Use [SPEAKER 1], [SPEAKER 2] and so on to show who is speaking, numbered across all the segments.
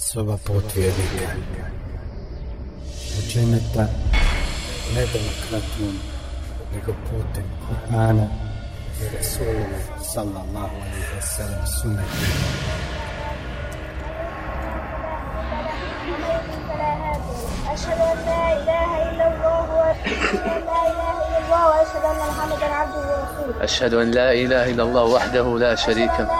[SPEAKER 1] Soba put vjernika. Učeneta ne demokratnom, nego putem Kur'ana i Rasulullah sallallahu alaihi wa.
[SPEAKER 2] أشهد أن لا إله إلا الله وأشهد أن لا إله إلا الله وأشهد أن محمدا عبده ورسوله
[SPEAKER 3] أشهد أن لا إله إلا الله وحده لا شريك له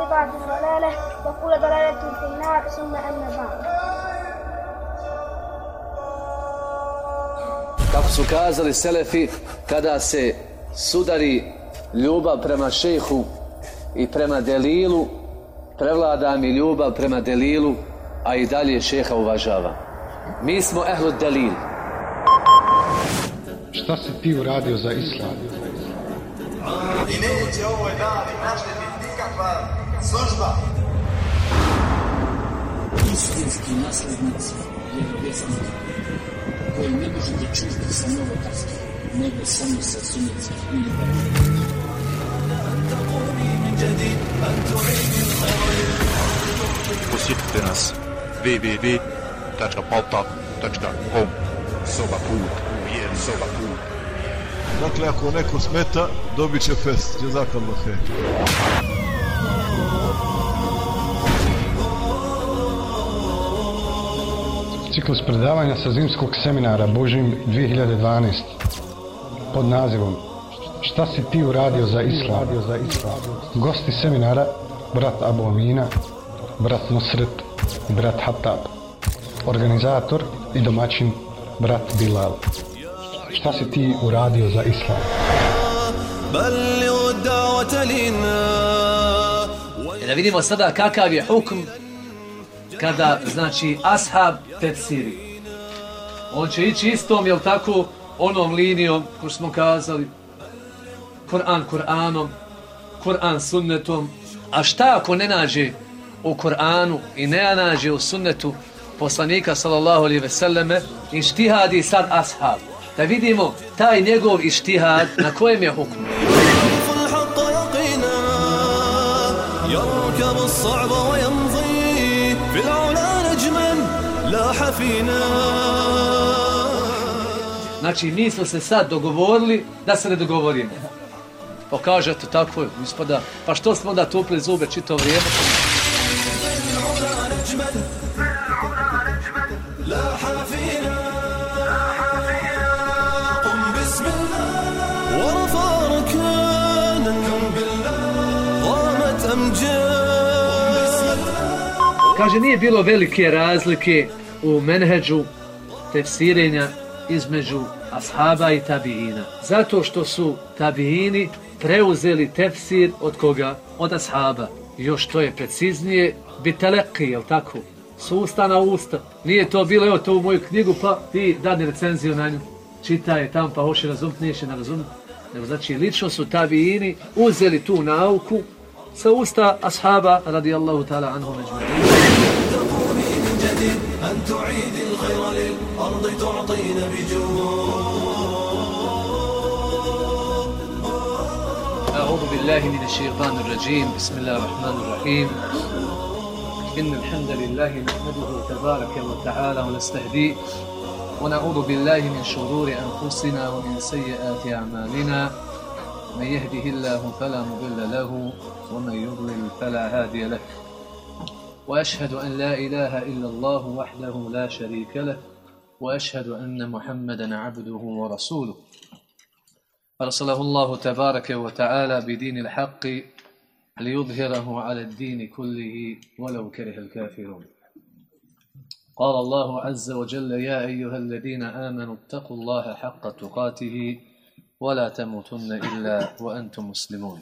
[SPEAKER 2] وكل بدعة ضلالة وكل ضلالة في النار ثم أما بعد
[SPEAKER 3] Kako su kazali Selefi, kada se sudari ljubav prema šehu i prema delilu, prevlada mi ljubav prema delilu, a i dalje šeha uvažava. Mi smo ehlu delil.
[SPEAKER 4] Šta si ti uradio za islam?
[SPEAKER 5] I neće ovoj dani naštetiti nikakva služba.
[SPEAKER 6] istinski naslednici vjerovjesnika koji ne možete čuti sa novotarskih, nego samo sa sunnicih
[SPEAKER 7] Posjetite nas www.paltak.com Soba put, uvijen soba put.
[SPEAKER 8] Dakle, ako neko smeta, dobit će fest. Jazakallah khair.
[SPEAKER 4] Ciklus predavanja sa zimskog seminara Božim 2012 pod nazivom Šta si ti uradio za islam? Gosti seminara brat Abu Amina, brat nosret, i brat Hatab. Organizator i domaćin brat Bilal. Šta si ti uradio za islam?
[SPEAKER 3] E da vidimo sada kakav je hukm kada, znači, ashab tefsiri. On će ići istom, jel tako, onom linijom, ko što smo kazali, Kur'an Kur'anom, Kur'an sunnetom, a šta ako ne nađe u Kur'anu i ne nađe u sunnetu poslanika sallallahu alaihi ve selleme, ištihadi sad ashab. Da vidimo taj njegov ištihad na kojem je hukmu.
[SPEAKER 9] يعرف الحق يقينا يركب الصعب ويمضي
[SPEAKER 3] Znači, mi smo se sad dogovorili da se ne dogovorimo. Pa kažete, tako je, ispada. Pa što smo onda tupli zube čito vrijeme? Kaže, nije bilo velike razlike u menheđu tefsirenja između ashaba i tabiina. Zato što su tabiini preuzeli tefsir od koga? Od ashaba. Još to je preciznije, biteleki, jel tako? S usta na usta. Nije to bilo, evo to u moju knjigu, pa ti dani recenziju na nju. Čitaj je tamo, pa hoće razumjeti, neće ne razumjeti. Nego znači, lično su tabiini uzeli tu nauku sa usta ashaba radijallahu ta'ala anhu međutim.
[SPEAKER 9] أن تعيد الخير للأرض تعطينا بجود.
[SPEAKER 3] أعوذ بالله من الشيطان الرجيم. بسم الله الرحمن الرحيم. إن الحمد لله نحمده تبارك وتعالى ونستهديه ونعوذ بالله من شرور أنفسنا ومن سيئات أعمالنا. من يهده الله فلا مضل له ومن يضلل فلا هادي له. وأشهد أن لا إله إلا الله وحده لا شريك له وأشهد أن محمدا عبده ورسوله. أرسله الله تبارك وتعالى بدين الحق ليظهره على الدين كله ولو كره الكافرون. قال الله عز وجل يا أيها الذين آمنوا اتقوا الله حق تقاته ولا تموتن إلا وأنتم مسلمون.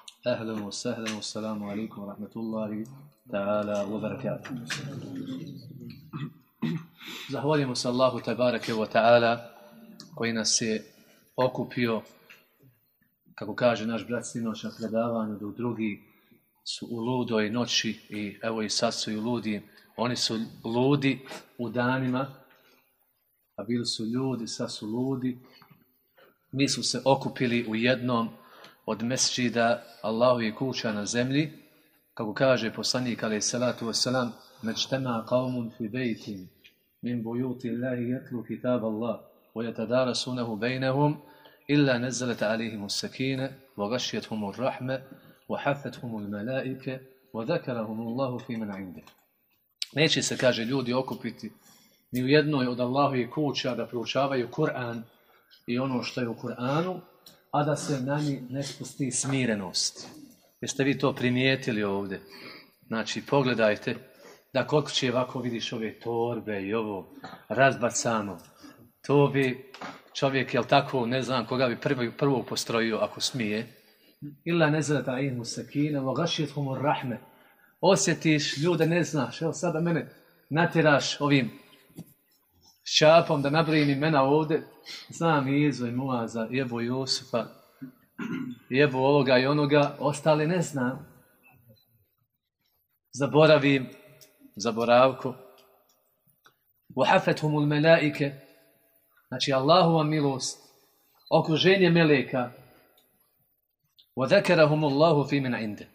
[SPEAKER 3] أهلا وسهلا والسلام عليكم ورحمة الله تعالى وبركاته Zahvaljujemo se Allahu Tebareke wa ta'ala koji nas je okupio, kako kaže naš brat sinoć na predavanju, da u drugi su u ludoj noći i evo i sad su i ludi. Oni su ludi u danima, a bili su ljudi, sad su ludi. Mi su se okupili u jednom od mesđida Allahovi kuća na zemlji, kako kaže poslanik alaih salatu wasalam, međtema qavmun fi bejtim, min bujuti Allahi jetlu kitab Allah, wa yatadarasunahu bejnehum, illa nezalet alihimu sakine, wa gašjethumu rahme, وحفتهم الملائكة وذكرهم الله في من عنده Neće se, kaže, ljudi okupiti ni u jednoj od Allahovih kuća da proučavaju Kur'an i ono što je u Kur'anu, a da se na njih ne spusti smirenost. Jeste vi to primijetili ovdje? Znači, pogledajte da koliko će ovako vidiš ove torbe i ovo razbacano. To bi čovjek, jel tako, ne znam koga bi prvo, prvo postrojio ako smije, illa nezalet alihim sakina wa gashiyatuhum rahme osjetiš ljude ne znaš evo sada mene natjeraš ovim šapom da nabrojim imena ovdje. Znam i Izu i Muaza, jebo Josufa, jebo ovoga i onoga, ostali ne znam. Zaboravim, zaboravku. Wahafethumul melaike, znači Allahova milost, okruženje meleka. Wadakarahumullahu fi min inde.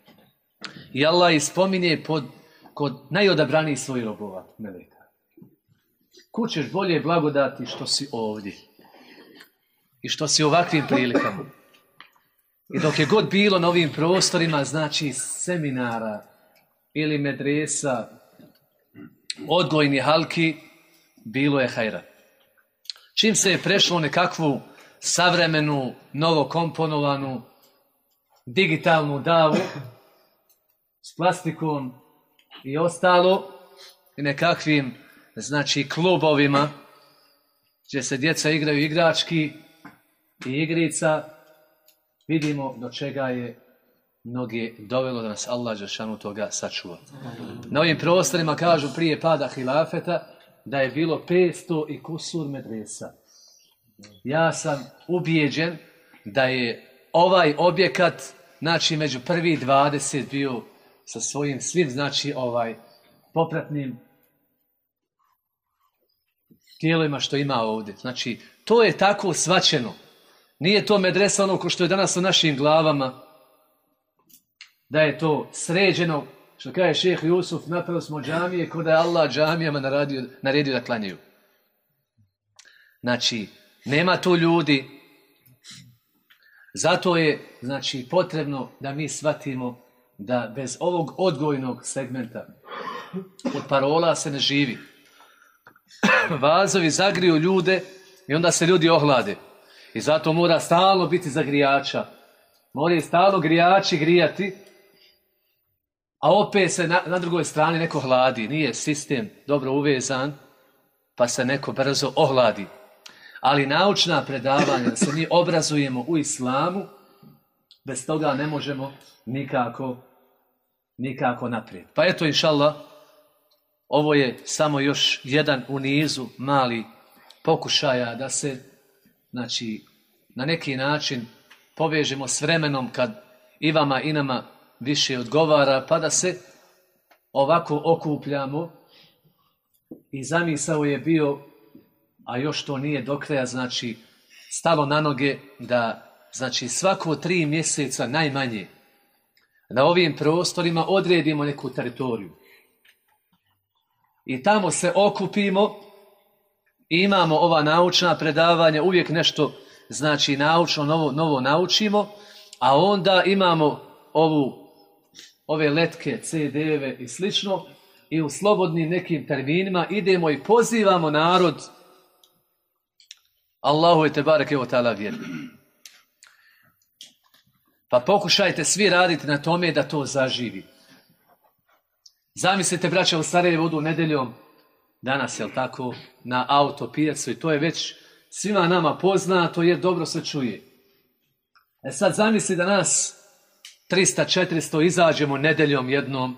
[SPEAKER 3] I Allah ispominje pod, kod najodabranijih svojih robova, meleka. Kućeš bolje blagodati što si ovdje. I što si u ovakvim prilikama. I dok je god bilo na ovim prostorima, znači seminara ili medresa, odgojni halki, bilo je hajra. Čim se je prešlo nekakvu savremenu, novokomponovanu, digitalnu davu s plastikom i ostalo i nekakvim znači klubovima gdje se djeca igraju igrački i igrica vidimo do čega je mnoge dovelo da nas Allah Đešanu toga sačuva. Na ovim prostorima kažu prije pada hilafeta da je bilo 500 i kusur medresa. Ja sam ubijeđen da je ovaj objekat, znači među prvi 20 bio sa svojim svim, znači ovaj popratnim tijelima što ima ovdje. Znači, to je tako svačeno. Nije to medresa ono ko što je danas u našim glavama, da je to sređeno, što kaže šeheh Jusuf, napravili smo džamije, ko da je Allah džamijama naredio, naredio da klanjaju. Znači, nema tu ljudi, zato je znači potrebno da mi shvatimo da bez ovog odgojnog segmenta od parola se ne živi. Vazovi zagriju ljude i onda se ljudi ohlade. I zato mora stalno biti zagrijača. Moraju stalno grijači grijati, a opet se na, na drugoj strani neko hladi. Nije sistem dobro uvezan, pa se neko brzo ohladi ali naučna predavanja, da se mi obrazujemo u islamu, bez toga ne možemo nikako, nikako naprijed. Pa eto, inša Allah, ovo je samo još jedan u nizu mali pokušaja da se znači, na neki način povežemo s vremenom kad i vama i nama više odgovara, pa da se ovako okupljamo i zamisao je bio, a još to nije do kraja, znači stalo na noge da znači svako tri mjeseca najmanje na ovim prostorima odredimo neku teritoriju. I tamo se okupimo, imamo ova naučna predavanja, uvijek nešto znači naučno, novo, novo naučimo, a onda imamo ovu, ove letke, CD-eve i slično i u slobodnim nekim terminima idemo i pozivamo narod Allahu te barek evo ta'ala vjeru. Pa pokušajte svi raditi na tome da to zaživi. Zamislite, braća, u Sarajevo vodu nedeljom, danas, jel tako, na auto pijacu i to je već svima nama poznato jer dobro se čuje. E sad zamisli da nas 300-400 izađemo nedeljom jednom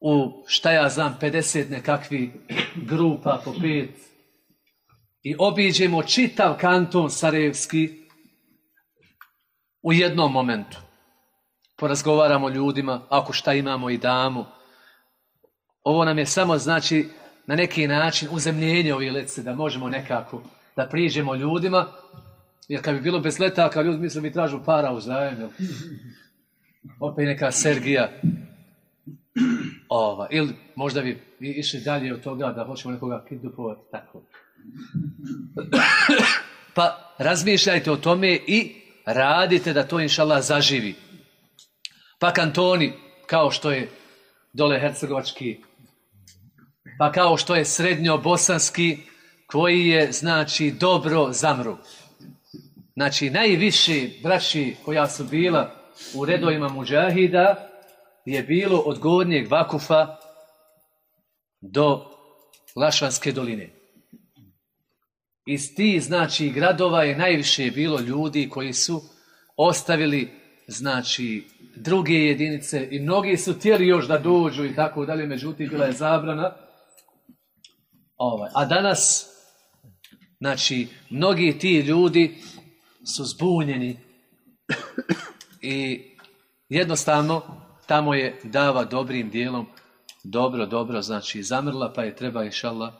[SPEAKER 3] u, šta ja znam, 50 nekakvi grupa po pet i obiđemo čitav kanton Sarajevski u jednom momentu. Porazgovaramo ljudima, ako šta imamo i damo. Ovo nam je samo znači na neki način uzemljenje ove lece, da možemo nekako da priđemo ljudima, jer kad bi bilo bez letaka, ljudi misle mi tražu para u opet neka Sergija, ova, ili možda bi išli dalje od toga da hoćemo nekoga kidnapovati, tako. pa razmišljajte o tome i radite da to inšallah zaživi. Pa kantoni, kao što je dole hercegovački, pa kao što je srednjo-bosanski, koji je, znači, dobro zamru. Znači, najviše braći koja su bila u redovima muđahida je bilo od gornjeg Vakufa do Lašvanske doline. Iz tih, znači, gradova je najviše bilo ljudi koji su ostavili, znači, druge jedinice i mnogi su htjeli još da dođu i tako dalje, međutim, bila je zabrana. Ovaj. A danas, znači, mnogi ti ljudi su zbunjeni i jednostavno tamo je dava dobrim dijelom dobro, dobro, znači zamrla, pa je treba, inšallah,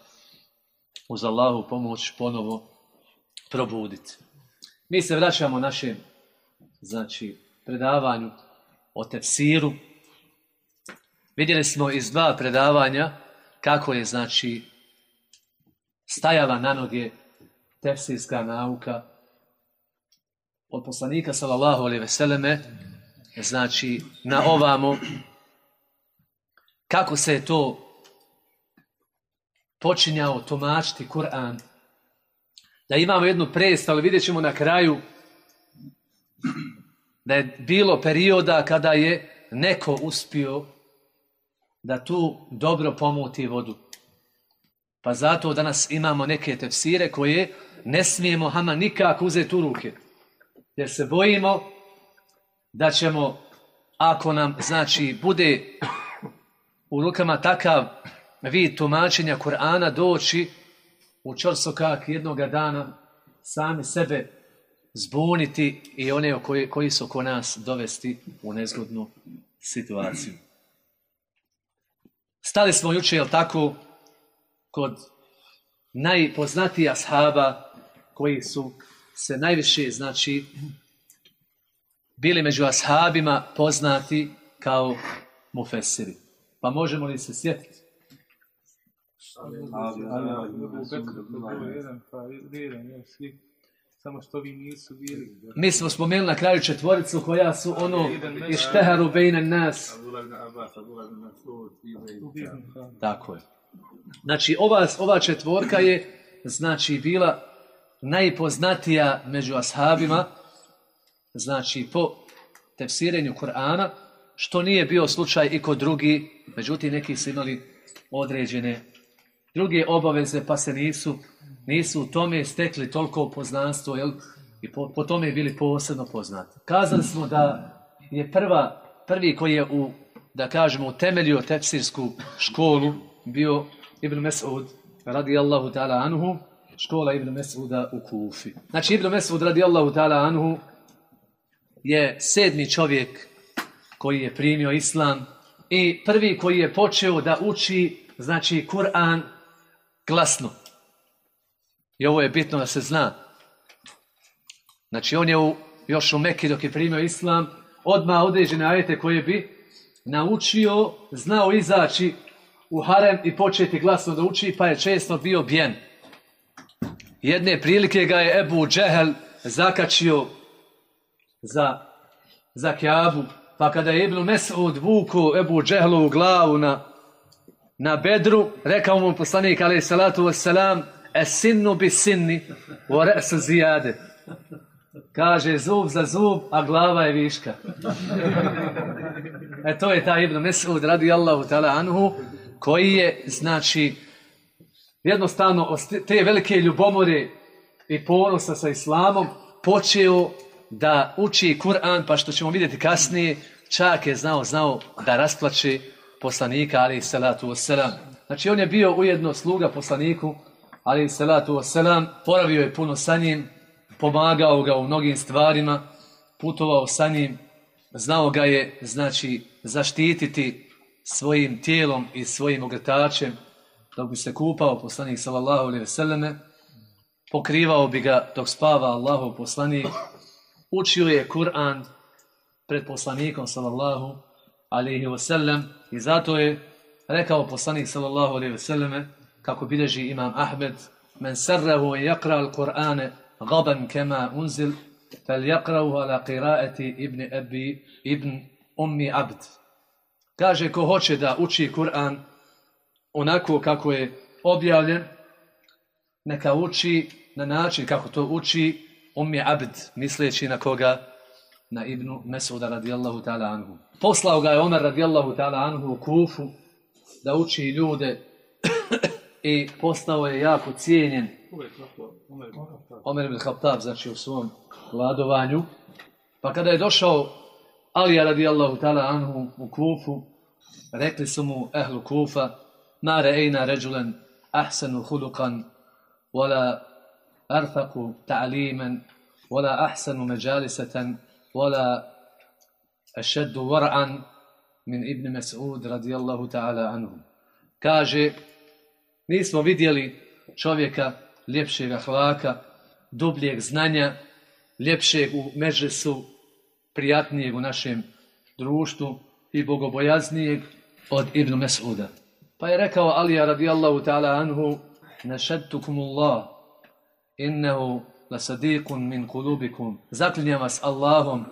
[SPEAKER 3] uz Allahu pomoć ponovo probuditi. Mi se vraćamo našem znači, predavanju o tefsiru. Vidjeli smo iz dva predavanja kako je znači stajala na noge tefsirska nauka od poslanika sallallahu alejhi ve selleme znači na ovamo kako se je to počinjao tumačiti Kur'an. Da imamo jednu predstavu, vidjet ćemo na kraju da je bilo perioda kada je neko uspio da tu dobro pomuti vodu. Pa zato danas imamo neke tefsire koje ne smijemo hama nikako uzeti u ruke. Jer se bojimo da ćemo, ako nam, znači, bude u rukama takav vid tumačenja Kur'ana doći u čorsokak jednoga dana sami sebe zbuniti i one koji, koji su oko nas dovesti u nezgodnu situaciju. Stali smo juče, jel tako, kod najpoznatija ashaba koji su se najviše, znači, bili među ashabima poznati kao mufesiri. Pa možemo li se sjetiti?
[SPEAKER 10] Samo što vi nisu bili.
[SPEAKER 3] Mi smo spomenuli na kraju četvoricu koja su ono išteharu bejne nas. Tako je. Znači, ova, ova četvorka je znači bila najpoznatija među ashabima, znači po tefsirenju Kur'ana, što nije bio slučaj i kod drugi, međutim neki su imali određene druge obaveze pa se nisu, nisu u tome stekli toliko poznanstvo jel? i po, po tome bili posebno poznati. Kazali smo da je prva, prvi koji je u da kažemo, utemeljio tefsirsku školu, bio Ibn Mes'ud, radijallahu ta'ala anhu, škola Ibn Mes'uda u Kufi. Znači, Ibn Mes'ud, radijallahu ta'ala anhu, je sedmi čovjek koji je primio islam i prvi koji je počeo da uči, znači, Kur'an glasno. I ovo je bitno da se zna. Znači, on je u, još u Mekki dok je primio islam, odmah određene ajete koje bi naučio, znao izaći u harem i početi glasno da uči, pa je često bio bjen. Jedne prilike ga je Ebu Džehel zakačio za, za kjabu, pa kada je Ibn Mesud vuku Ebu Džehlu u glavu na, na bedru, rekao mu poslanik alaih salatu wassalam, es sinnu bi sinni, u resu zijade. Kaže zub za zub, a glava je viška. e to je taj Ibn Mesud radi Allahu ta'ala anhu, koji je, znači, jednostavno te velike ljubomore i ponosa sa islamom počeo da uči Kur'an, pa što ćemo vidjeti kasnije, čak je znao, znao da rasplače poslanika, ali salatu wasalam. Znači, on je bio ujedno sluga poslaniku, ali salatu wasalam, poravio je puno sa njim, pomagao ga u mnogim stvarima, putovao sa njim, znao ga je, znači, zaštititi svojim tijelom i svojim ogrtačem, dok bi se kupao poslanik sallallahu alaihi selleme, pokrivao bi ga dok spava Allahov poslanik, učio je Kur'an pred poslanikom sallallahu alaihi sellem i zato je rekao poslanik sallallahu alaihi selleme, kako bilježi imam Ahmed, men sarrahu jakra al-Kur'ane غبا كما أنزل فليقرأه على قراءة ابن أبي ابن أمي عبد Kaže, ko hoće da uči Kur'an onako kako je objavljen, neka uči na način kako to uči Ummi Abd, misleći na koga? Na Ibnu Mesuda radijallahu ta'ala anhu. Poslao ga je Omer radijallahu ta'ala anhu u Kufu da uči ljude i postao je jako cijenjen Omer ibn Khattab, znači u svom vladovanju. Pa kada je došao Alija radijallahu ta'ala anhu u Kufu, rekli su mu ehlu Kufa, ma re'ina ređulen ahsanu hulukan, wala arfaku ta'liman, wala ahsanu međalisatan, wala ašeddu var'an min Ibn Mas'ud radijallahu ta'ala anhu. Kaže, nismo vidjeli čovjeka ljepšeg ahlaka, dubljeg znanja, ljepšeg u međesu, prijatnijeg u našem društvu i bogobojaznijeg od Ibn Mes'uda. Pa je rekao Alija radijallahu ta'ala anhu Allah innehu lasadikun min kulubikum. Zaklinjam vas Allahom.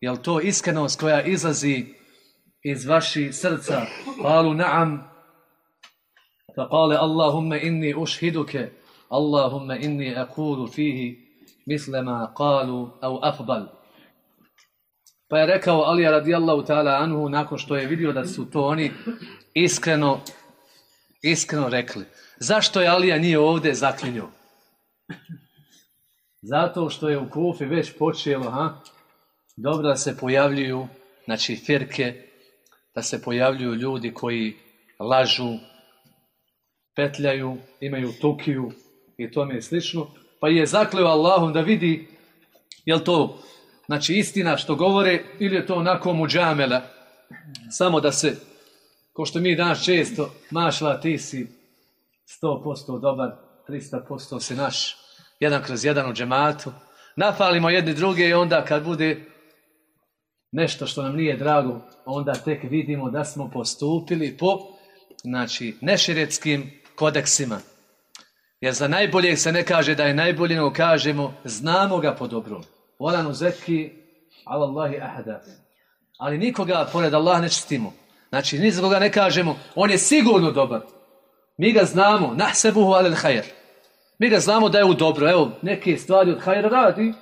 [SPEAKER 3] Jel to iskrenost koja izlazi iz vaših srca? Kalu na'am فقال اللهم إني أشهدك اللهم إني أقول فيه مثل ما قالوا أو أفضل Pa je rekao Alija radijallahu ta'ala anhu nakon što je vidio da su to oni iskreno, iskreno rekli. Zašto je Alija nije ovdje zaklinio? Zato što je u Kufi već počelo, ha? Dobro da se pojavljuju, znači firke, da se pojavljuju ljudi koji lažu, petljaju, imaju tukiju i tome je slično. Pa je zakleo Allahom da vidi jel to znači istina što govore ili je to onako muđamela. Samo da se, ko što mi danas često, mašla ti si 100% dobar, 300% si naš, jedan kroz jedan u džematu. Nafalimo jedni druge i onda kad bude nešto što nam nije drago, onda tek vidimo da smo postupili po znači neširetskim kodeksima. Jer za najboljeg se ne kaže da je najbolji, nego kažemo znamo ga po dobrom. Volanu zeki, Allahi ahada. Ali nikoga pored Allah ne čistimo. Znači, ni koga ne kažemo, on je sigurno dobar. Mi ga znamo, nahsebuhu alel hajer. Mi ga znamo da je u dobro. Evo, neke stvari od hajra radi,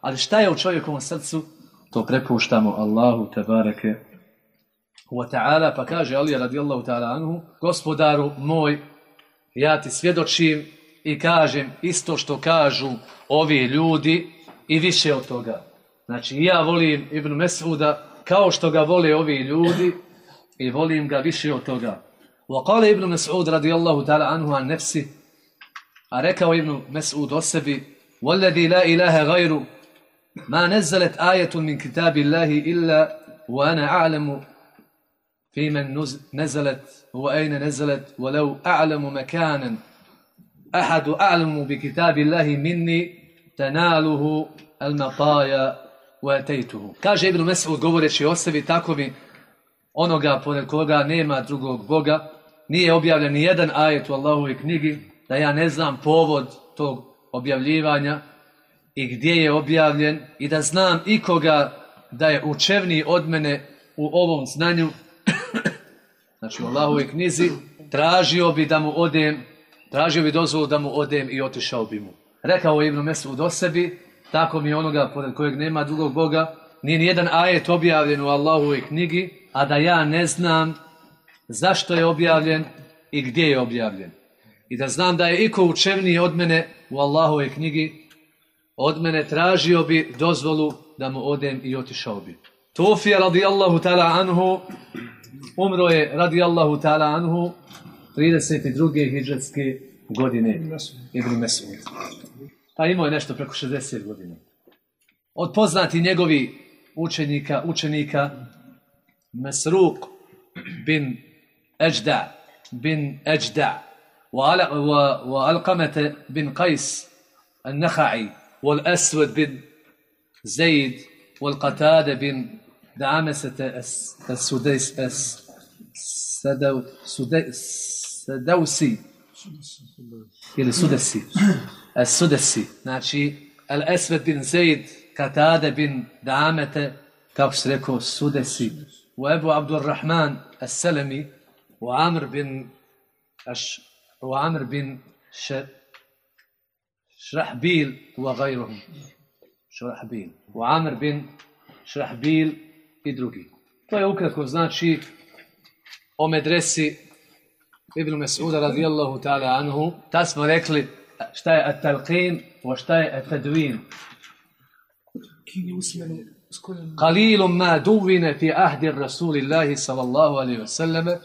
[SPEAKER 3] ali šta je u čovjekovom srcu, to prepuštamo Allahu tebareke wa ta'ala, pa kaže Ali radijallahu ta'ala anhu, gospodaru moj, ja ti svjedočim i kažem isto što kažu ovi ljudi i više od toga. Znači ja volim Ibn Mesuda kao što ga vole ovi ljudi, i volim ga više od toga. وقال ابن مسعود رضي الله تعالى عنه عن نفسه a rekao Ibn Mes'ud o sebi وَالَّذِي لَا إِلَهَ غَيْرُ مَا نَزَّلَتْ آيَةٌ مِنْ كِتَابِ اللَّهِ إِلَّا وَأَنَا أَعْلَمُ في من نز- نزلت وأين نزلت ولو أعلم مكانا أحد أعلم بكتاب الله مني تناله المطايا وأتيته kaže Ibn Mes'ud govoreći o sebi tako mi onoga pored koga nema drugog Boga nije objavljen ni jedan ajet u Allahovoj knjigi da ja ne znam povod tog objavljivanja i gdje je objavljen i da znam ikoga da je učevniji od mene u ovom znanju znači u Allahovoj knjizi tražio bi da mu odem tražio bi dozvolu da mu odem i otišao bi mu rekao je Ibn Mesud o sebi tako mi onoga pored kojeg nema drugog Boga nije nijedan ajet objavljen u Allahovoj knjigi a da ja ne znam zašto je objavljen i gdje je objavljen i da znam da je iko učevniji od mene u Allahove knjigi, od mene tražio bi dozvolu da mu odem i otišao bi. Tufija radijallahu ta'ala anhu, umro je radijallahu ta'ala anhu 32. hijđarske godine Ibn Mesud. Pa imao je nešto preko 60 godina. Od poznati njegovi učenika, učenika Mesruk bin Eđda, bin Eđda, وعل- و- وعلقمة بن قيس النخعي والأسود بن زيد والقتادة بن دعامسة الس- السديس سدو سدا سدوسي ili sudesi, sudesi, znači El Esved bin Zaid, Katade bin Damete, kao što rekao, sudesi. U Ebu Abdurrahman As-Selemi, u Amr bin, aš, u Amr bin še, Šrahbil, u Agajruhum. Šrahbil. U Amr bin Šrahbil i drugi. To je ukratko znači o medresi Ibn Mes'uda radijallahu ta'ala anhu, tad smo rekli šta je at-talqin, o šta je at-tadvin. Qalilum ma duvine fi ahdi Rasulillahi sallallahu alaihi wasallame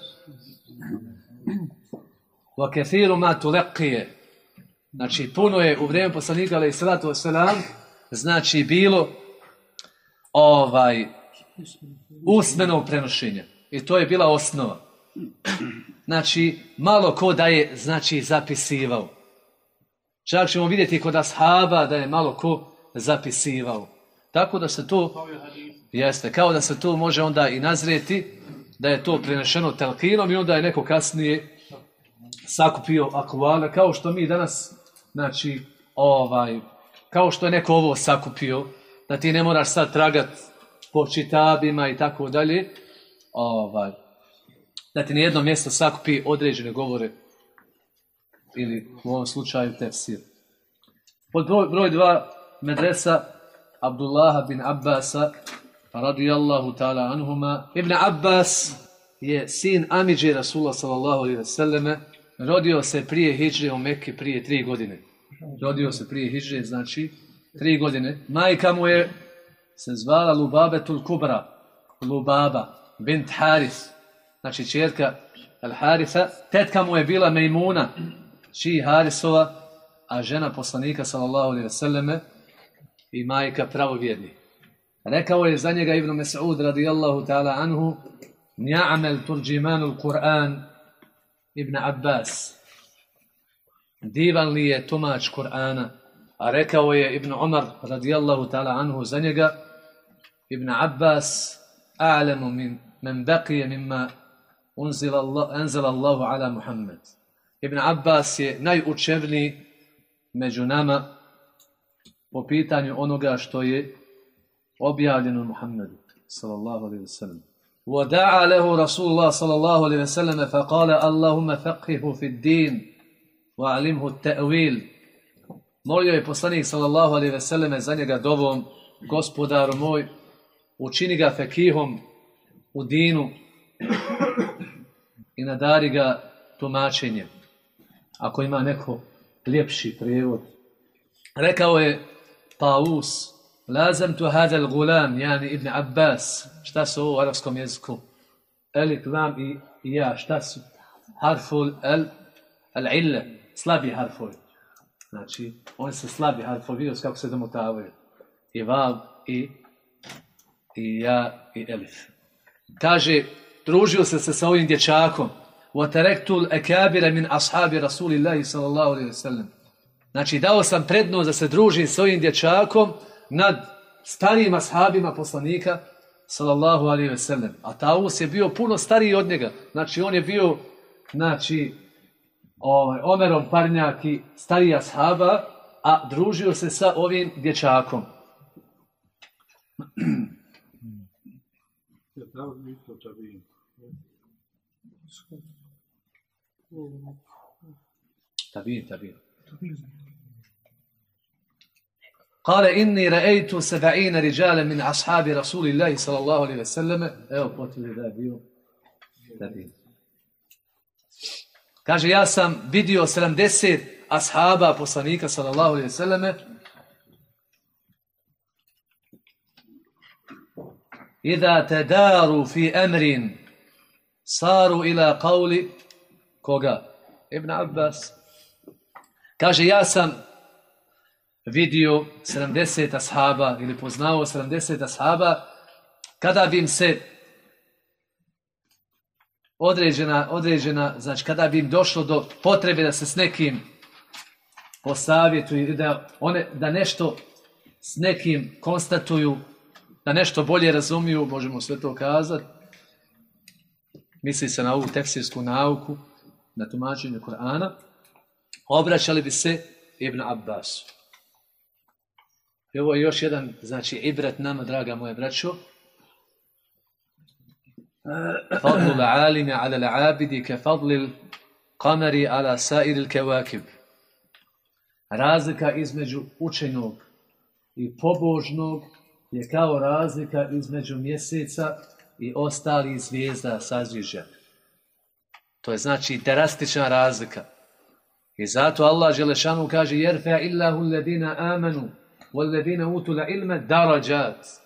[SPEAKER 3] wa kathiru ma tulaqije. Znači, puno je u vrijeme poslanika alaihi salatu wasalam, znači bilo ovaj usmeno prenošenje i to je bila osnova. Znači malo ko da je znači zapisivao. Čak ćemo vidjeti kod ashaba da je malo ko zapisivao. Tako da se to jeste kao da se to može onda i nazrijeti da je to prenešeno telkinom i onda je neko kasnije sakupio akvale, kao što mi danas, znači, ovaj, kao što je neko ovo sakupio, da ti ne moraš sad tragat po čitabima i tako dalje, ovaj, da ti na jedno mjesto sakupi određene govore, ili u ovom slučaju tefsir. Pod broj, broj dva, medresa Abdullaha bin Abbasa, radijallahu ta'ala anhuma. Ibn Abbas je sin Amidži Rasulullah sallallahu alaihi selleme, rodio se prije Hidžre u Mekke prije tri godine. Rodio se prije Hidžre, znači tri godine. Majka mu je se zvala Lubabetul Kubra, Lubaba, bint Haris, znači čerka Al Haritha. Tetka mu je bila Mejmuna, čiji Harisova, a žena poslanika sallallahu alaihi ve selleme i majka pravovjerni. Rekao je za njega Ibn Mas'ud radijallahu ta'ala anhu, Ni'amel turđimanul Kur'an Ibn Abbas. Divan li je tumač Kur'ana? A rekao je Ibn Umar radijallahu ta'ala anhu za njega, Ibn Abbas a'lamu min men baqije mimma unzila Allah, anzala Allahu ala Muhammed. Ibn Abbas je najučevniji među nama po pitanju onoga što je objavljeno Muhammedu sallallahu alaihi wa sallam. ودعا له رسول الله صلى الله عليه وسلم فقال اللهم فقهه في الدين وعلمه التأويل Molio je poslanik sallallahu alejhi ve selleme za njega dovom gospodaru moj učini ga fekihom u dinu i nadari ga tumačenjem. Ako ima neko ljepši prijevod. Rekao je Taus Lazam tu hada gulam, yani Ibn Abbas. Šta su ovo u arabskom jeziku? Elif, lam i ja, šta su? Harful el, el ille, slabi harfovi. Znači, oni su slabi harfovi, vidio kako se domotavaju. I vav, i, i ja, i elif. Kaže, družio se se sa ovim dječakom. وَتَرَكْتُ الْأَكَابِرَ مِنْ أَصْحَابِ رَسُولِ اللَّهِ صَلَى اللَّهُ عَلَيْهِ وسلم. Znači, dao sam prednost da se družim s ovim dječakom nad starijim ashabima poslanika, sallallahu alaihi ve sellem. A Taus je bio puno stariji od njega. Znači, on je bio, znači, ovaj, Omerom parnjak i stariji ashaba, a družio se sa ovim dječakom. قال إني رأيت سبعين رجالا من أصحاب رسول الله صلى الله عليه وسلم. تبين Kaže, ja sam vidio 70 ashaba poslanika صلى الله عليه وسلم. Ida tedaru fi emrin saru ila qavli koga? Ibn Abbas. Kaže, ja sam vidio 70 ashaba ili poznao 70 ashaba kada bi im se određena, određena, znači kada bi im došlo do potrebe da se s nekim posavjetuju, da, one, da nešto s nekim konstatuju, da nešto bolje razumiju, možemo sve to kazati. Misli se na ovu tefsirsku nauku, na tumačenju Korana. Obraćali bi se Ibn Abbasu. I ovo je još jedan, znači, ibret nama, draga moje braćo. Fadlu l'alimi ala l'abidi ke fadli kameri ala sairi l'kevakib. Razlika između učenog i pobožnog je kao razlika između mjeseca i ostalih zvijezda sazvižja. To je znači drastična razlika. I zato Allah Želešanu kaže Jerfe illahu ledina amanu وَالَّذِينَ أُوتُوا الْعِلْمَ دَرَجَاتِ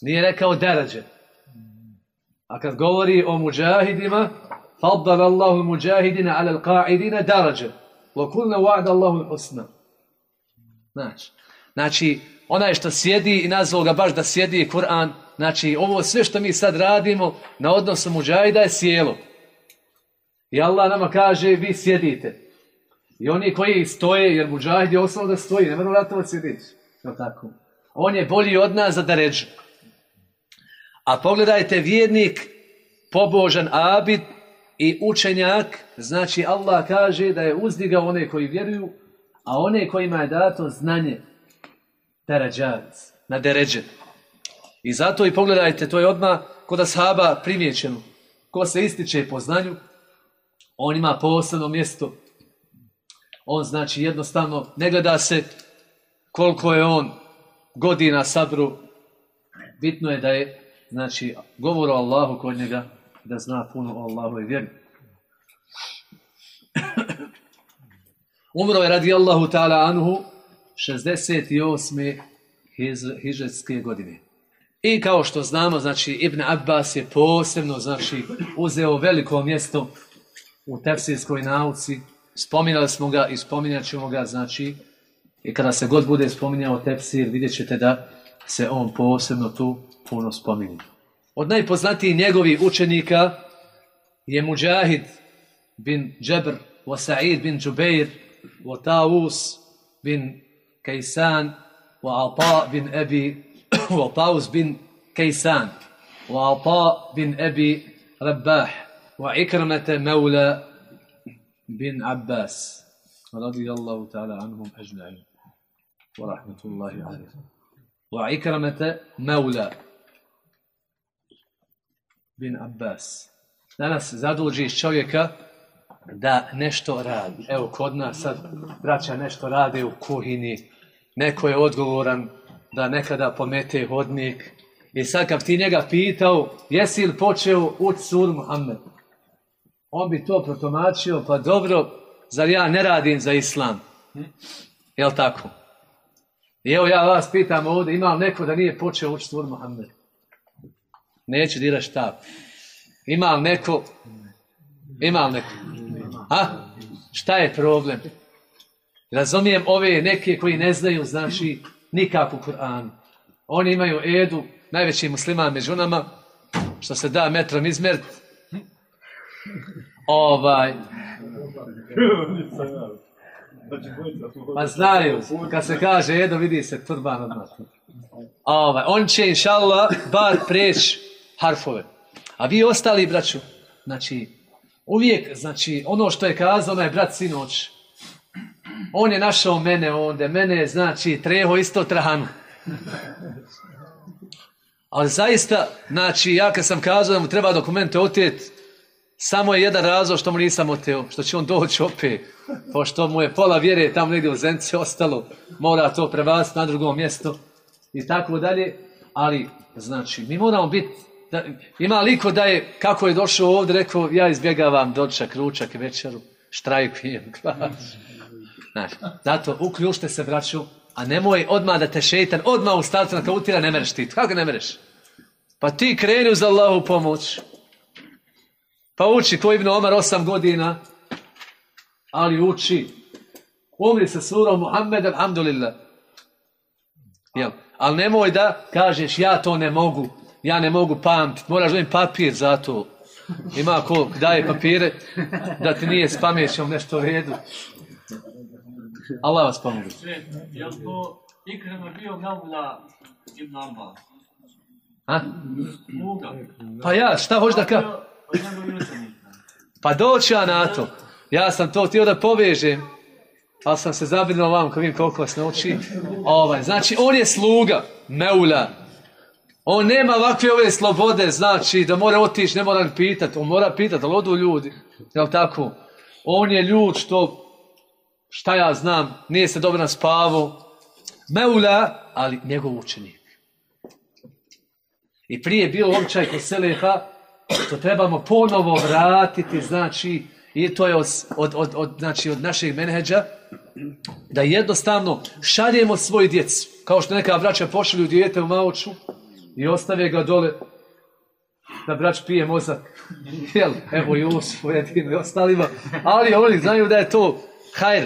[SPEAKER 3] Nije rekao darađe. A kad govori o muđahidima, فَضَّلَ اللَّهُ الْمُجَاهِدِينَ عَلَى الْقَاعِدِينَ دَرَجَ وَكُلْنَ وَعْدَ اللَّهُ الْحُسْنَ Znači, znači, onaj što sjedi i nazvao ga baš da sjedi Kur'an, znači, ovo sve što mi sad radimo na odnosu muđahida je sjelo. I Allah nama kaže, vi sjedite. I oni koji stoje, jer muđahid je osnovno da stoji, ne moram ratovati sjedići. Jel tako? On je bolji od nas za da ređu. A pogledajte, vjernik, pobožan abid i učenjak, znači Allah kaže da je uzdigao one koji vjeruju, a one kojima je dato znanje, terađac, na deređe. I zato i pogledajte, to je odmah kod ashaba primjećeno. Ko se ističe po znanju, on ima posebno mjesto. On znači jednostavno ne gleda se koliko je on godina sabru, bitno je da je, znači, govor o Allahu kod njega, da zna puno o Allahu i vjeri. Umro je radi Allahu ta'ala anhu 68. hižetske godine. I kao što znamo, znači, Ibn Abbas je posebno, znači, uzeo veliko mjesto u tefsirskoj nauci. Spominjali smo ga i spominjat ćemo ga, znači, i kada se god bude spominjao tefsir, vidjet ćete da se on posebno tu puno spominje. Od najpoznatijih njegovih učenika je Mujahid bin Džebr, wa Sa'id bin Džubeir, wa bin كيسان وعطاء بن أبي وطاوس بن كيسان وعطاء بن أبي رباح وعكرمة مولى بن عباس رضي الله تعالى عنهم أجمعين. ورحمة الله عليهم. وعكرمة مولى بن عباس. Danas zaduži čovjeka da nešto radi. Evo, kod nas sad braća nešto rade u kuhini, neko je odgovoran da nekada pomete hodnik i sad kad ti njega pitao, jesi li počeo ući sur Muhammed? On bi to protomačio, pa dobro, zar ja ne radim za islam? Jel tako? I evo ja vas pitam ovdje, ima li neko da nije počeo učiti sur Muhammed? Neće dira. Ima li neko? Ima li neko? A? Šta je problem? Razumijem ove neke koji ne znaju, znači, nikako Kur'an. Oni imaju Edu, najveći musliman među nama, što se da metrom izmjeriti. Ovaj. Pa znaju, kad se kaže Edo, vidi se turban odmah. Ovaj, on će, inša Allah, bar preći harfove. A vi ostali, braću, znači, uvijek, znači, ono što je kazao onaj brat sinoć, on je našao mene onda, mene je, znači, treho isto trahanu. Ali zaista, znači, ja kad sam kazao da mu treba dokumente otjet, samo je jedan razlog što mu nisam oteo, što će on doći opet, pošto mu je pola vjere tamo negdje u Zence ostalo, mora to prebaciti na drugo mjesto i tako dalje, ali, znači, mi moramo biti, da, ima liko da je, kako je došao ovdje, rekao, ja izbjegavam dočak, ručak, večeru, štrajkujem, kvaš. Znači, zato uključite se, braću, a nemoj odmah da te šeitan, odmah u startu na utira, ne mereš ti. Kako ne mereš? Pa ti kreni uz Allahu pomoć. Pa uči, ko Ibn Omar osam godina, ali uči. Umri sa surom Muhammed, alhamdulillah. Jel? Ali nemoj da kažeš, ja to ne mogu, ja ne mogu pamtiti, moraš dobiti papir za to. Ima ko daje papire, da ti nije s pamećom nešto u redu. Allah vas pomogu.
[SPEAKER 11] Jel to Ikrema bio Mevla Ibn Abbas?
[SPEAKER 3] A?
[SPEAKER 11] Sluga.
[SPEAKER 3] Pa ja, šta hoćeš da ka... Pa doći ja na to. Ja sam to htio da povežem, ali sam se zabrinuo vam ko vidim koliko vas nauči. Ovaj, znači, on je sluga, Meula. On nema ovakve ove slobode, znači, da mora otići, ne mora pitati. On mora pitati, ali odu ljudi. Jel tako? On je ljud što, šta ja znam, nije se dobro naspavao. Meula, ali njegov učenik. I prije je bio običaj kod Selefa, što trebamo ponovo vratiti, znači, i to je od, od, od, znači, od našeg menheđa, da jednostavno šaljemo svoju djecu. Kao što neka braća pošalju dijete u maoču i ostave ga dole da brać pije mozak. Jel, evo Jusuf, jedinu i ostalima. Ali oni znaju da je to hajr.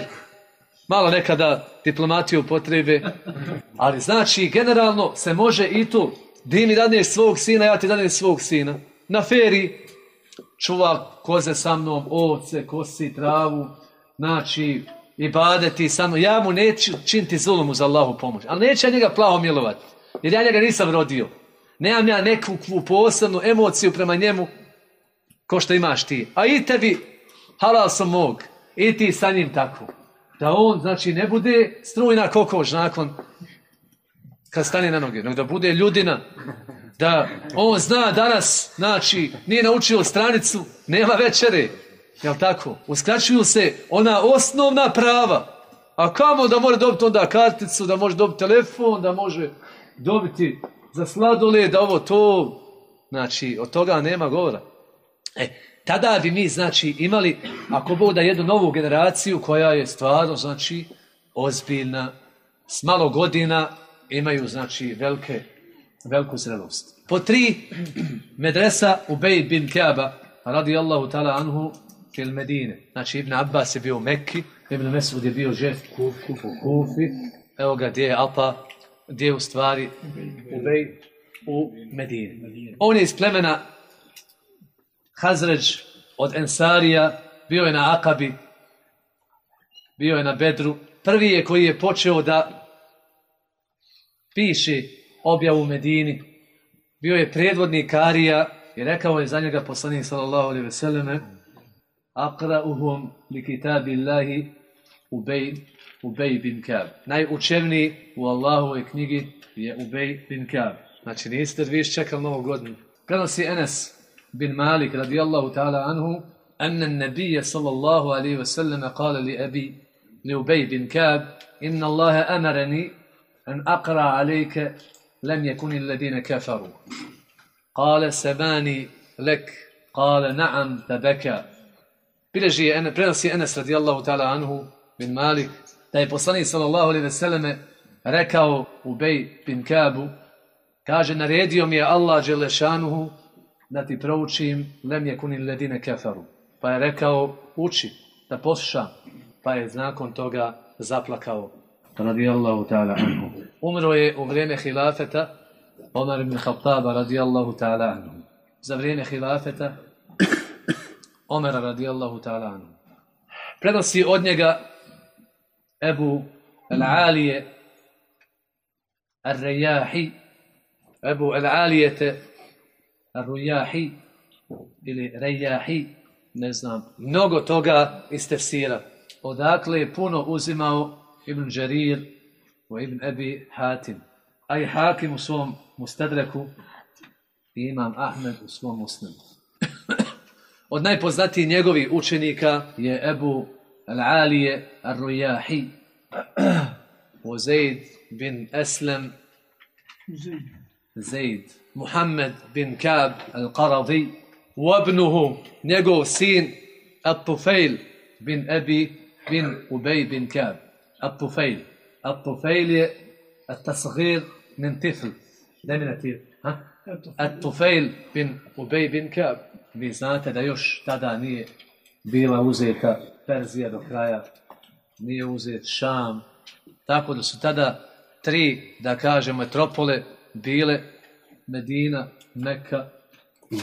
[SPEAKER 3] Malo nekada diplomatiju potrebe. Ali znači, generalno se može i tu Di mi dadneš svog sina, ja ti dadnem svog sina. Na feri čuva koze sa mnom, ovce, kosi, travu, znači, i badeti sa mnom. Ja mu neću činiti zulom uz Allahu pomoć. Ali neću ja njega plavo milovati. Jer ja njega nisam rodio. Nemam ja neku posebnu emociju prema njemu ko što imaš ti. A i tebi halal sam mog. I ti sa njim tako. Da on, znači, ne bude strujna kokož nakon kad stane na noge, nego da bude ljudina, da on zna danas, znači, nije naučio stranicu, nema večere, jel tako? Uskraćuju se ona osnovna prava, a kamo da može dobiti onda karticu, da može dobiti telefon, da može dobiti za sladoled, ovo to, znači, od toga nema govora. E, tada bi mi, znači, imali, ako Bog da jednu novu generaciju koja je stvarno, znači, ozbiljna, s malo godina, imaju znači velike, veliku zrelost. Po tri, medresa Ubej bin Kjaba, radijallahu ta'ala anhu, fil Medine. Znači Ibn Abbas je bio u Mekki, Ibn Mesud je bio žet u Kufi, evo ga gdje je Alpa, gdje je u stvari Ubej u Medini. On je iz plemena Hazređ od Ensarija, bio je na Akabi, bio je na Bedru. Prvi je koji je počeo da piše objavu u Medini. Bio je predvodnik Karija i rekao je za njega poslanik sallallahu alaihi ve selleme Akra'uhum li kitabillahi Ubej, Ubej bin Kab. Najučevniji u Allahovoj knjigi je Ubej bin Kab. Znači niste vi čekali novu godinu. Prenosi Enes bin Malik radijallahu ta'ala anhu أن النبي صلى الله عليه وسلم قال لأبي لأبي بن كعب إن الله أمرني أن أقرأ عليك لم يكن الذين كفروا قال سباني لك قال نعم فبكى Bileži je, prenosi Enes radijallahu ta'ala anhu bin Malik, da je poslanik sallallahu alaihi ve selleme rekao Ubej bin Kabu, kaže, naredio mi je Allah Đelešanuhu da ti proučim lem je kunin ledine kefaru. Pa je rekao, uči, da poslušam. Pa je nakon toga zaplakao. Radijallahu ta'ala anhu. Umro je u vrijeme hilafeta Omar ibn Khattaba radijallahu ta'ala anhu. Za vrijeme hilafeta Omara radijallahu ta'ala anhu. Prenosi od njega Ebu Al-Alije Ar-Rajahi Ebu Al-Alijete Ar-Rujahi ili Rajahi ne znam, mnogo toga iz tefsira. Odakle je puno uzimao Ibn Đarir u Ibn Ebi Hatim. A i Hakim u svom mustadreku i Imam Ahmed u svom muslimu. Od najpoznatijih njegovih učenika je Ebu العالية الرياحي وزيد بن أسلم زيد محمد بن كعب القرضي وابنه نيغوسين الطفيل بن أبي بن أبي بن كعب. الطفيل الطفيل التصغير من طفل. لا من الطفل؟ ها؟ الطفيل. بن أبي بن كعب. ميزان تدايوش تداني بيرا وزيكا Perzija do kraja nije uzet Šam tako da su tada tri da kažemo metropole bile Medina, Mekka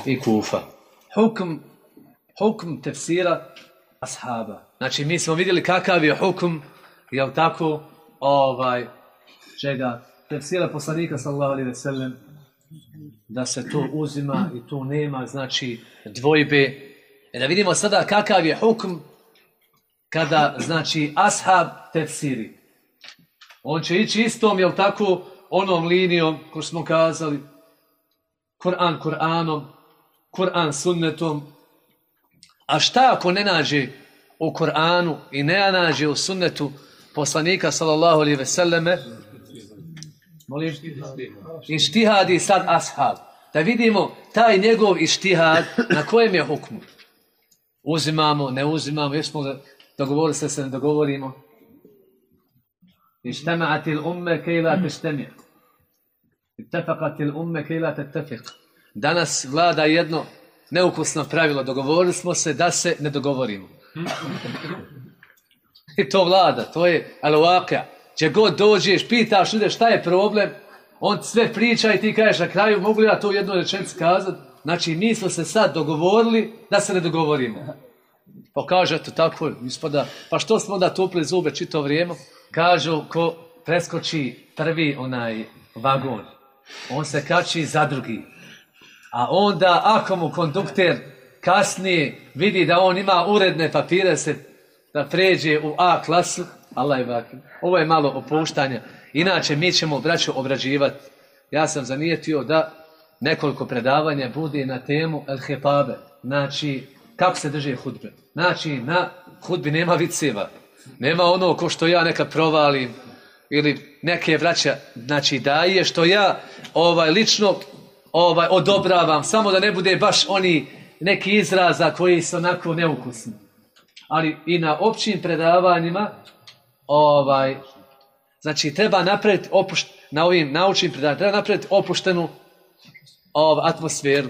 [SPEAKER 3] i Kufa hukm, hukm tefsira ashaba. Znači, mi smo vidjeli kakav je hukm, jel tako, ovaj, čega, tefsira poslanika, sallallahu alaihi ve da se to uzima i tu nema, znači, dvojbe. E da vidimo sada kakav je hukm kada, znači, ashab tefsiri. On će ići istom, jel tako, onom linijom, ko smo kazali, Kur'an Kur'anom, Kur'an sunnetom. A šta ako ne nađe u Kur'anu i ne nađe u sunnetu poslanika sallallahu alaihi ve selleme? Molim? Ištihadi sad ashab. Da vidimo taj njegov ištihad na kojem je hukmu. Uzimamo, ne uzimamo, jesmo dogovorili se se ne dogovorimo? Ištemaati umme kej la teštemi. Ittefakati umme kej la tettefik. Danas vlada jedno neukusno pravilo. Dogovorili smo se da se ne dogovorimo. I to vlada, to je alovaka. Če god dođeš, pitaš ljude šta je problem, on sve priča i ti kažeš na kraju, mogu li ja to u jednoj rečenici kazati? Znači, mi smo se sad dogovorili da se ne dogovorimo. Pa kaže, to tako, gospoda, pa što smo onda tupli zube čito vrijeme? Kažu, ko preskoči prvi onaj vagon, on se kači za drugi. A onda ako mu kondukter kasnije vidi da on ima uredne papire se da pređe u A klasu, Allah je baki. Ovo je malo opuštanja. Inače, mi ćemo, braću, obrađivati. Ja sam zanijetio da nekoliko predavanja bude na temu El Hepabe. Znači, kako se drže hudbe. Znači, na hudbi nema viceva. Nema ono ko što ja nekad provalim ili neke vraća, znači daje što ja ovaj lično ovaj odobravam, samo da ne bude baš oni neki izraza koji su onako neukusni. Ali i na općim predavanjima ovaj znači treba napraviti opušt, na ovim naučnim predavanjima treba napraviti opuštenu ovaj, atmosferu.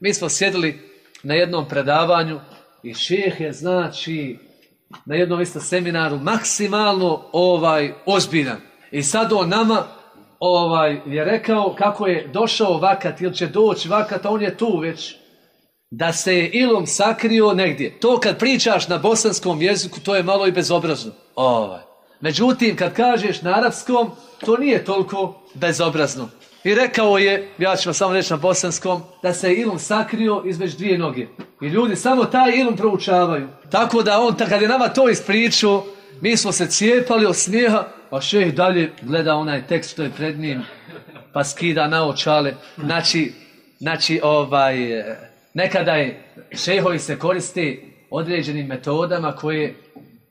[SPEAKER 3] Mi smo sjedili na jednom predavanju i šeh je znači na jednom isto seminaru maksimalno ovaj ozbiljan. I sad on nama ovaj, je rekao kako je došao vakat ili će doći vakat, a on je tu već. Da se je ilom sakrio negdje. To kad pričaš na bosanskom jeziku, to je malo i bezobrazno. Ovaj. Međutim, kad kažeš na arapskom, to nije toliko bezobrazno. I rekao je, ja ću vam samo reći na bosanskom, da se je ilom sakrio između dvije noge. I ljudi samo taj ilom proučavaju. Tako da on, kad je nama to ispričao, mi smo se cijepali od smijeha, a šeh dalje gleda onaj tekst što je pred njim, pa skida na očale. Znači, znači ovaj, nekada je šehovi se koriste određenim metodama koje,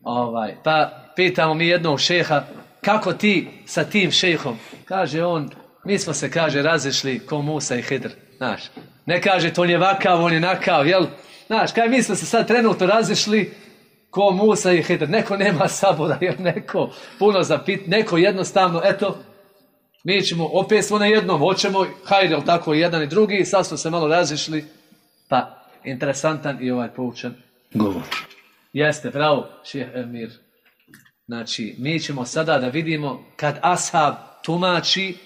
[SPEAKER 3] ovaj, pa pitamo mi jednog šeha, kako ti sa tim šehom? Kaže on, mi smo se, kaže, razišli ko Musa i Hidr, znaš. Ne kaže, to on je vakav, on je nakav, jel? Znaš, kaj mi smo se sad trenutno razišli, ko Musa i Hidr. Neko nema sabora, jer neko puno zapit, neko jednostavno, eto, mi ćemo, opet smo na jednom, hoćemo, hajde, jel tako, jedan i drugi, sad smo se malo razišli, Pa, interesantan i ovaj poučan govor. Jeste, bravo, šeh Emir. Znači, mi ćemo sada da vidimo kad ashab tumači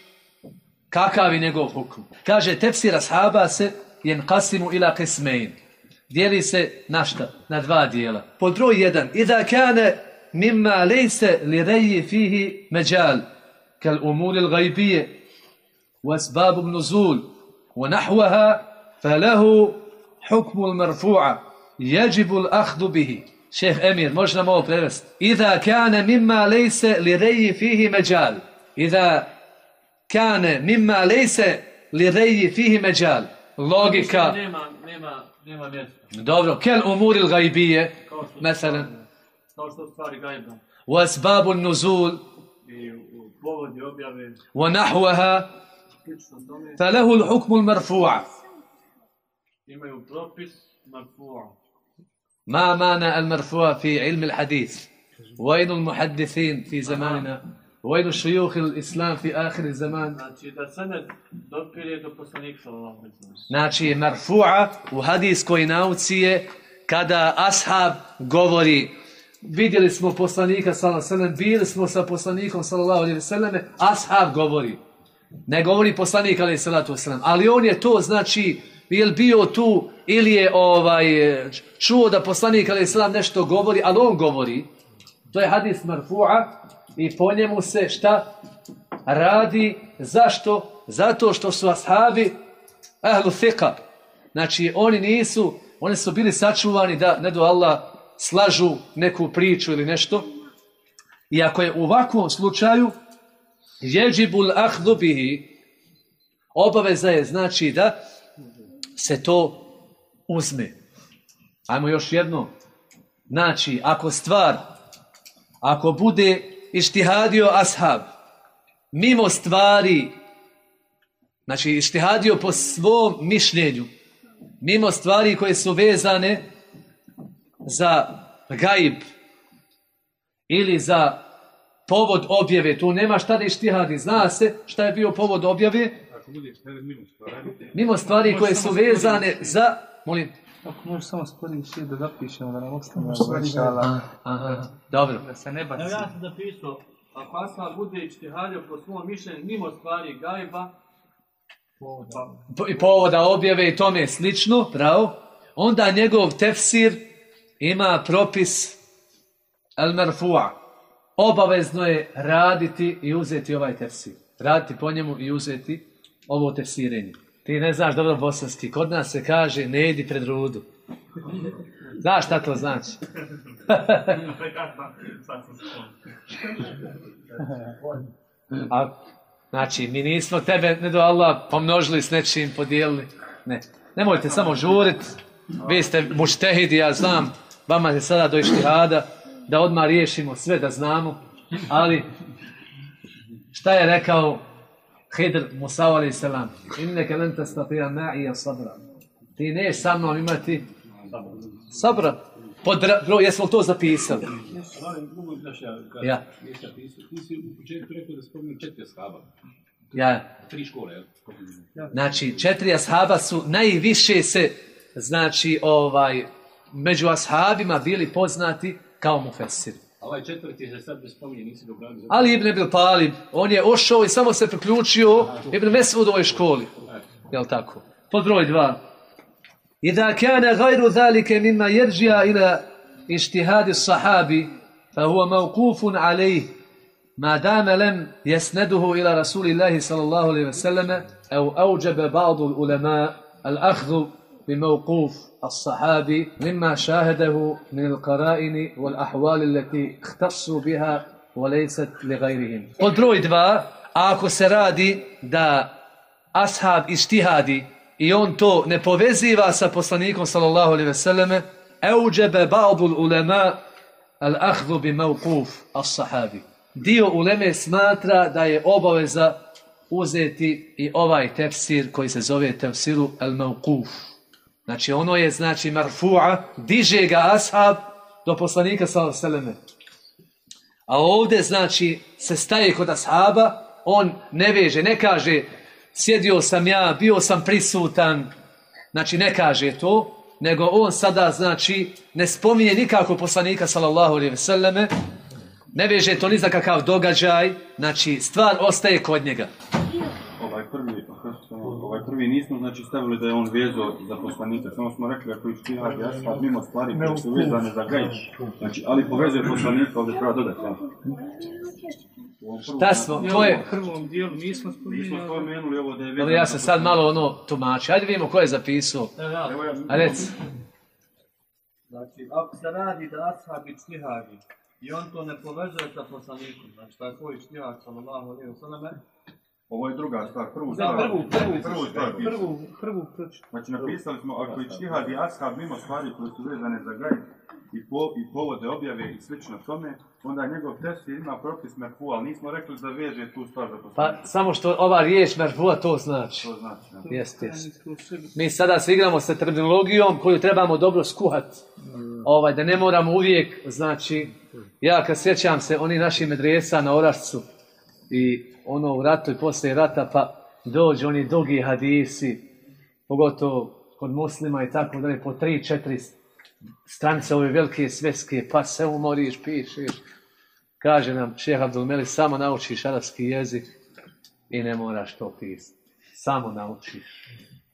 [SPEAKER 3] kakav je njegov hukm. Kaže, tefsir ashaba se jen kasimu ila kismein. Dijeli se na šta? Na dva dijela. Pod broj jedan. Ida kane mimma lejse li reji fihi međal. Kal umuri l-gajbije. وأسباب النزول ونحوها فله حكم المرفوع يجب الأخذ به شيخ أمير مش نمو بريست إذا كان مما ليس لري فيه مجال إذا kane mimma lejse li reji fihi međal. Logika.
[SPEAKER 11] Nema, nema, nema mjesta.
[SPEAKER 3] Dobro, kel
[SPEAKER 11] umuril gajbije,
[SPEAKER 3] meselen.
[SPEAKER 11] Kao što stvari gajba.
[SPEAKER 3] وأسباب النزول ونحوها فله الحكم المرفوع ما معنى المرفوع في علم الحديث وين المحدثين في زماننا Vojdu šujuh il islam fi ahir zaman.
[SPEAKER 11] Znači da sanad dopire do poslanika sallallahu alaihi
[SPEAKER 3] Znači marfu'a u hadis nauci je kada ashab govori vidjeli smo poslanika sallallahu alaihi bili smo sa poslanikom sallallahu alaihi sallam, ashab govori. Ne govori poslanik alaihi sallatu wasallam, ali on je to znači je bio tu ili je ovaj, čuo da poslanik alaihi sallam nešto govori, ali on govori. To je hadis marfu'a i po njemu se šta radi zašto? Zato što su ashabi ahlu fiqa. Znači oni nisu, oni su bili sačuvani da ne do Allah slažu neku priču ili nešto. I ako je u ovakvom slučaju jeđibul ahdu obaveza je znači da se to uzme. Ajmo još jedno. Znači, ako stvar, ako bude ištihadio ashab, mimo stvari, znači ištihadio po svom mišljenju, mimo stvari koje su vezane za gaib ili za povod objave, tu nema šta da ištihadi, zna se šta je bio povod objave,
[SPEAKER 12] mimo stvari.
[SPEAKER 3] Koje su vezane za, molim,
[SPEAKER 10] Ako možeš samo spori šir da zapišemo da nam ostane.
[SPEAKER 3] Aha, aha, dobro.
[SPEAKER 10] Da se ne
[SPEAKER 11] Evo
[SPEAKER 10] baci.
[SPEAKER 11] ja sam zapisao, ako ashab bude ištihadio po svom mišljenju mimo stvari gajba, pa
[SPEAKER 3] po- i povoda objave i tome slično, pravo, onda njegov tefsir ima propis el marfu'a. Obavezno je raditi i uzeti ovaj tefsir. Raditi po njemu i uzeti ovo tefsirenje. Ti ne znaš dobro bosanski. Kod nas se kaže ne idi pred rudu. Znaš šta to znači? A, znači, mi nismo tebe, ne do Allah, pomnožili s nečim, podijelili. Ne. Nemojte samo žurit. Vi ste muštehidi, ja znam. Vama je sada do ištihada da odmah riješimo sve da znamo. Ali, šta je rekao Hidr Musa salam? Inneke len tastatija ma'ija sabra. Ti ne sa mnom imati sabra. Pod, bro, jesmo to zapisali?
[SPEAKER 12] ja, ti si u početku rekao da spominju četiri ashaba.
[SPEAKER 3] Ja,
[SPEAKER 12] Tri škole, jel?
[SPEAKER 3] Znači, četiri ashaba su najviše se, znači, ovaj, među ashabima bili poznati kao mufessir.
[SPEAKER 12] Ovaj četvrti se sad ne spominje, nisi dobro
[SPEAKER 3] Ali Ibn Ebil Palib, on je ošao i samo se priključio Ibn Mesudovoj školi. Jel tako? Pod broj dva. I da kane gajru zalike mima jerđija ila ištihadi sahabi, fa huwa mavkufun alejih, ma dame lem jesneduhu ila rasulillahi sallallahu alaihi ve selleme, au auđebe ba'du ulema al-ahdu بموقوف الصحابي مما شاهده من القرائن والأحوال التي اختصوا بها وليست لغيرهم Od broj dva, ako se radi da ashab ištihadi i on to ne poveziva sa poslanikom sallallahu alejhi ve selleme, auđebe ba'dul ulema al ahdhu bi mawquf as-sahabi. Dio uleme smatra da je obaveza uzeti i ovaj tefsir koji se zove tefsiru al mawquf. Znači ono je znači marfu'a, diže ga ashab do poslanika sallallahu alejhi ve. A ovdje znači se staje kod ashaba, on ne veže, ne kaže sjedio sam ja, bio sam prisutan, znači ne kaže to, nego on sada, znači, ne spominje nikako poslanika, sallallahu alaihi selleme, ne veže to ni za kakav događaj, znači, stvar ostaje kod njega.
[SPEAKER 13] Ovaj prvi, ovaj prvi nismo znači stavili da je on vezo za poslanika, samo smo rekli ako je štihad i ashab mimo stvari koje su vezane za gajb. Znači, ali povezuje poslanika, ovdje treba dodati. ja.
[SPEAKER 3] Šta smo, to je,
[SPEAKER 11] U prvom dijelu nismo
[SPEAKER 13] spomenuli ovo da je vezano
[SPEAKER 3] ali ja sam sad malo ono tumačio, ajde vidimo ko je zapisao.
[SPEAKER 11] Evo ja.
[SPEAKER 3] A reci,
[SPEAKER 11] Znači, ako se radi da ashab i čtihadi i on to ne povezuje sa poslanikom, znači taj tvoj čtihad, sallallahu alaihi wa sallam,
[SPEAKER 13] Ovo je druga stvar, prvu
[SPEAKER 11] Da,
[SPEAKER 13] stvar.
[SPEAKER 11] prvu, prvu,
[SPEAKER 13] prvu stvar.
[SPEAKER 11] prvu, prvu.
[SPEAKER 13] Znači napisali smo ako je čtihad i ashab mimo stvari koje su vezane za gajb i, po, i povode objave i slično tome, onda njegov tefsir ima propis merfu, ali nismo rekli da veže tu stvar za
[SPEAKER 3] pa samo što ova riječ merfua to znači.
[SPEAKER 13] To znači, ja.
[SPEAKER 3] Jest, jest. Mi sada se igramo sa terminologijom koju trebamo dobro skuhat. Ovaj, da ne moramo uvijek, znači, ja kad sjećam se oni naši medresa na Orašcu i ono u ratu i poslije rata, pa dođu oni dugi hadisi, pogotovo kod muslima i tako dalje, po tri, četiri stranice ove velike sveske, pa se umoriš, pišeš. Kaže nam šeha Abdulmeli, samo naučiš arapski jezik i ne moraš to pisati. Samo naučiš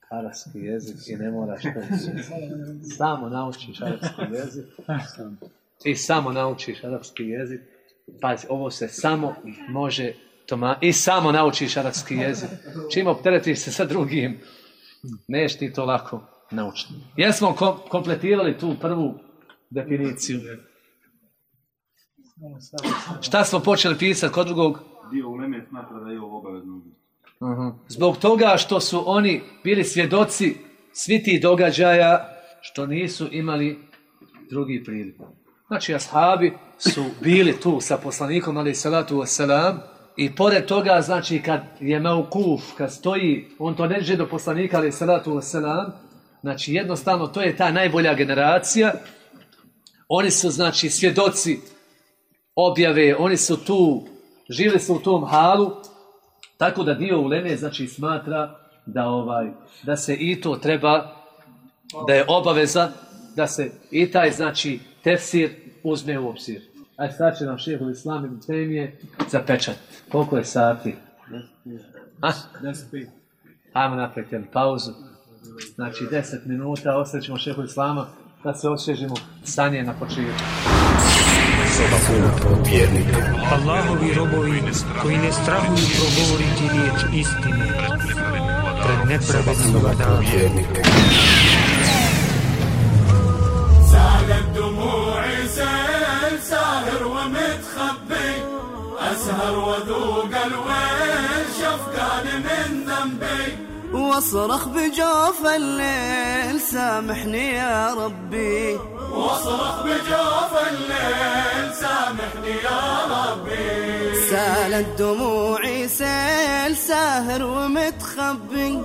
[SPEAKER 3] arapski jezik i ne moraš to pisati. Samo naučiš arapski jezik i samo naučiš arapski jezik. Pazi, ovo se samo može toma, i samo naučiš arapski jezik. Čim opteretiš se sa drugim, neš ti to lako naučiti. Jesmo kom- kompletirali tu prvu definiciju. Šta smo počeli pisati kod drugog?
[SPEAKER 13] Dio uleme smatra da je ovo obavezno.
[SPEAKER 3] Zbog toga što su oni bili svjedoci svi tih događaja što nisu imali drugi priliku. Znači, ashabi su bili tu sa poslanikom, ali salatu wasalam, i pored toga, znači, kad je Maukuf, kad stoji, on to ne do poslanika, ali salatu wasalam, znači, jednostavno, to je ta najbolja generacija, oni su, znači, svjedoci objave, oni su tu, živjeli su u tom halu, tako da dio uleme znači smatra da ovaj da se i to treba da je obaveza da se i taj znači tefsir uzme u obzir. Aj sad će nam šehol Islam ibn Temije za pečat. Koliko je sati? A? Ajmo napraviti jednu pauzu. Znači 10 minuta, ostaćemo šehol Islama da se osvježimo stanje na početku.
[SPEAKER 14] Allahovi robovi koji ne strahuju progovoriti riječ istine pred nepravednim danom.
[SPEAKER 9] وذوق الويل شفقان من ذنبي.
[SPEAKER 15] واصرخ بجوف الليل سامحني يا ربي.
[SPEAKER 9] واصرخ بجوف الليل سامحني يا ربي.
[SPEAKER 15] سالت دموعي سيل ساهر ومتخبي.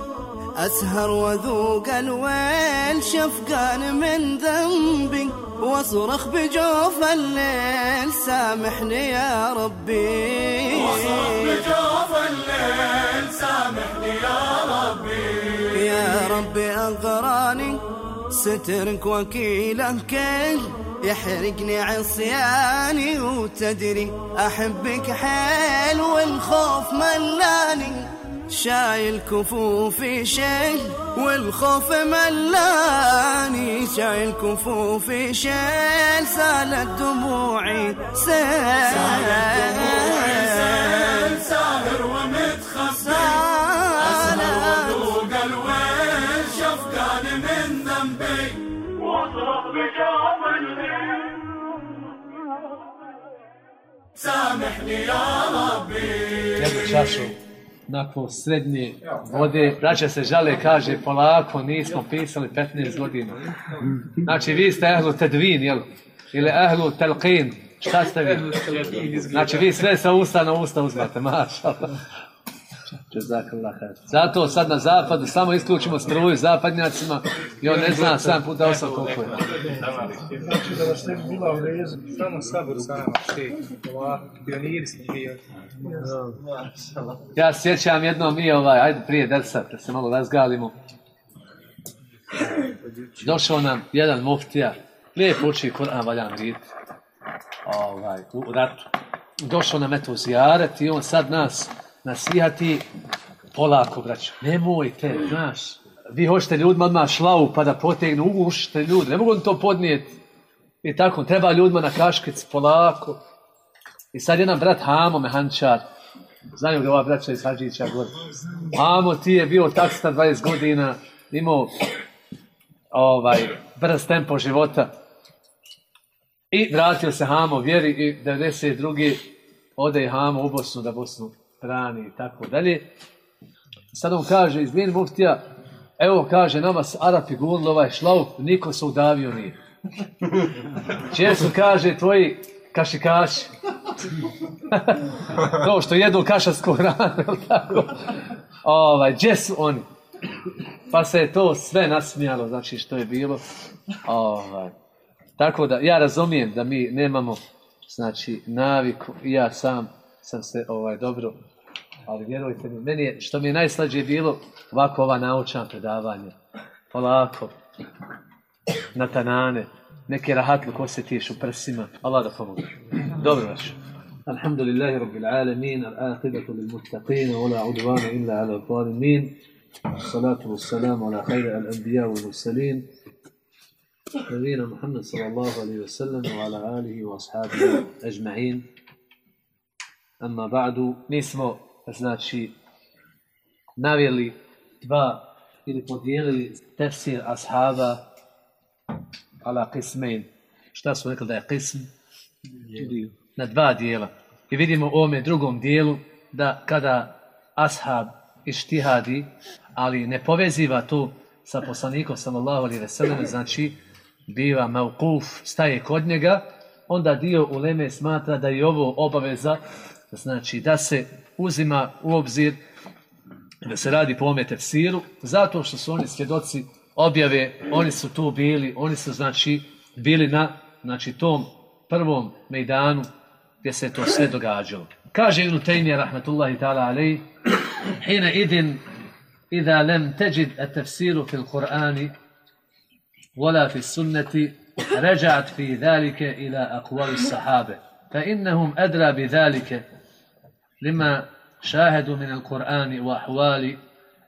[SPEAKER 15] أسهر وذوق الويل شفقان من ذنبي. واصرخ بجوف الليل سامحني يا ربي.
[SPEAKER 9] واصرخ بجوف الليل سامحني يا ربي.
[SPEAKER 15] يا ربي أغراني سترك وكيله كل يحرقني عصياني وتدري أحبك حيل والخوف ملاني شايل كفوفي شيل والخوف ملاني. شايل كفوفي شيل سالت دموعي سيل
[SPEAKER 9] سالت دموعي سيل ساهر ومتخبي أسهر وذوق الويل شفقان من ذنبي. واصرخ بجوف الليل سامحني يا ربي.
[SPEAKER 3] Nakon srednje vode, braća se žale, kaže, polako, nismo pisali 15 godina. Znači, vi ste ehlu tedvin, jel? Ili ehlu telqin. Šta ste vi? Znači, vi sve sa usta na usta uzmete, maša. Zato sad na zapadu samo isključimo struju zapadnjacima i on ne zna sam puta osam koliko je.
[SPEAKER 10] Znači da vas ne bi bila u rezu, samo sabor sa nama, šte, ovako, pioniri smo bili.
[SPEAKER 3] Ja se sjećam jednom mi ovaj, ajde prije dersa, da se malo razgalimo. Došao nam jedan muftija, lijep uči Kur'an valjan rit, ovaj, u ratu. Došao nam eto zijaret i on sad nas nasihati polako, braćo. Nemojte, znaš, vi hoćete ljudima odmah šlavu pa da potegnu, ugušite ljudi, ne mogu oni to podnijeti. I tako, treba ljudima na kaškic, polako. I sad jedan brat Hamo, mehančar, znaju ga ova braća iz Hadžića gore. Hamo, ti je bio taksista 20 godina, imao ovaj, brz tempo života. I vratio se Hamo vjeri i 92. ode i Hamo u Bosnu da Bosnu brani i tako dalje. Sad on kaže, izvini muftija, evo kaže, nama s Arapi gulili ovaj šlauk, niko se udavio nije. Su, kaže, tvoji kašikaši. to što jedu kašarsku hranu, tako? Ovaj, gdje su oni? Pa se je to sve nasmijalo, znači što je bilo. Ovaj. Tako da, ja razumijem da mi nemamo, znači, naviku, ja sam sam se ovaj dobro, ali vjerujte mi, meni je, što mi je najslađe bilo, ovako ova naučna predavanja. Polako, na tanane, neki rahatluk osjetiš u prsima. Allah da pomogu. Dobro vaš. الحمد لله رب العالمين العاقبة للمتقين ولا عدوان إلا على الظالمين والصلاة والسلام على خير الأنبياء والمرسلين نبينا محمد صلى الله عليه وسلم وعلى آله وأصحابه أجمعين أما بعد nismo znači naveli dva ili podijelili tefsir ashaba ala qismain. Šta smo rekli da je qism? Na dva dijela. I vidimo u ovome drugom dijelu da kada ashab ištihadi, ali ne poveziva to sa poslanikom sallallahu alaihi ve sellem, znači biva mauquf, staje kod njega, onda dio uleme smatra da je ovo obaveza, znači da se uzima u obzir da se radi po ome tefsiru, zato što su oni svjedoci objave, oni su tu bili, oni su znači bili na znači, tom prvom mejdanu gdje se to sve događalo. Kaže Ibn Taymiyyah rahmetullahi ta'ala alej, hina idin idha lam tajid at-tafsir fi al-Qur'an wala fil sunnati rajat fi dhalike ila akvali sahabe fa innahum adra bi dhalike لما شاهدوا من القرآن وأحوال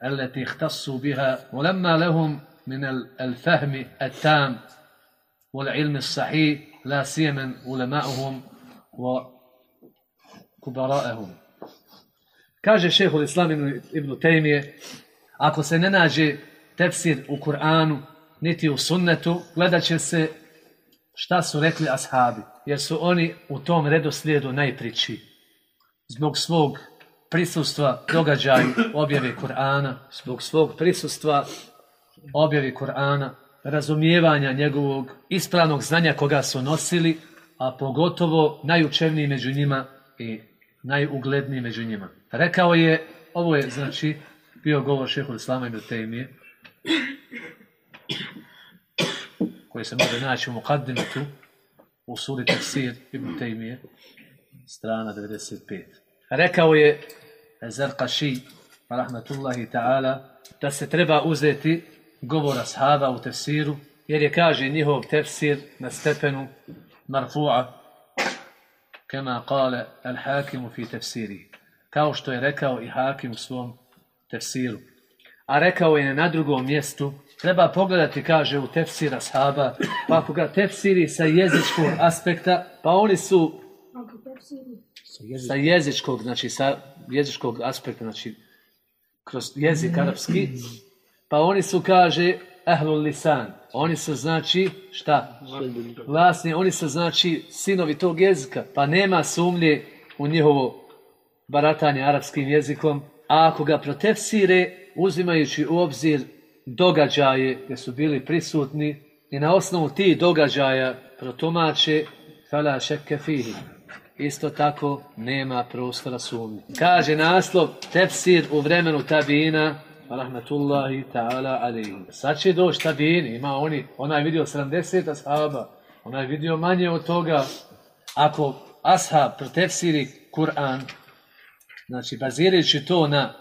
[SPEAKER 3] التي اختصوا بها ولما لهم من الفهم التام والعلم الصحيح لا سيما علماءهم وكبراءهم كاجي شيخ الإسلام ابن تيمية أكو سنناجي تفسير القرآن نتي السنة لذا se شتا su rekli ashabi jer su oni u tom redoslijedu najpričiji Zbog svog prisustva događaju objave Kur'ana, zbog svog prisustva objavi Kur'ana, razumijevanja njegovog ispravnog znanja koga su nosili, a pogotovo najučevniji među njima i najugledniji među njima. Rekao je, ovo je znači bio govor šehu Islama ibn Tejmije, koji se može naći u Muqaddimetu, u suri Tafsir ibn Tejmije, strana 95. Rekao je Zarqaši, rahmatullahi ta'ala, da se treba uzeti govora sahaba u tefsiru, jer je, kaže, njihov tefsir na stepenu marfu'a, kema kale al-hakimu fi tefsiri. Kao što je rekao i hakim u svom tefsiru. A rekao je na drugom mjestu, treba pogledati, kaže, u tefsira sahaba, pa ako ga tefsiri sa jezičkog aspekta, pa oni su sa jezičkog, znači sa jezičkog aspekta, znači kroz jezik arapski, pa oni su, kaže, ahlul lisan. Oni su, znači, šta? Vlasni, oni su, znači, sinovi tog jezika. Pa nema sumnje u njihovo baratanje arapskim jezikom. A ako ga protefsire, uzimajući u obzir događaje gdje su bili prisutni i na osnovu tih događaja protumače fala šekke fihi. Isto tako nema prostora sumnje. Kaže naslov tefsir u vremenu tabina rahmetullahi ta'ala alihi. Sad će doći tabini, ima oni, onaj vidio 70 ashaba, onaj vidio manje od toga. Ako ashab protefsiri Kur'an, znači bazirajući to na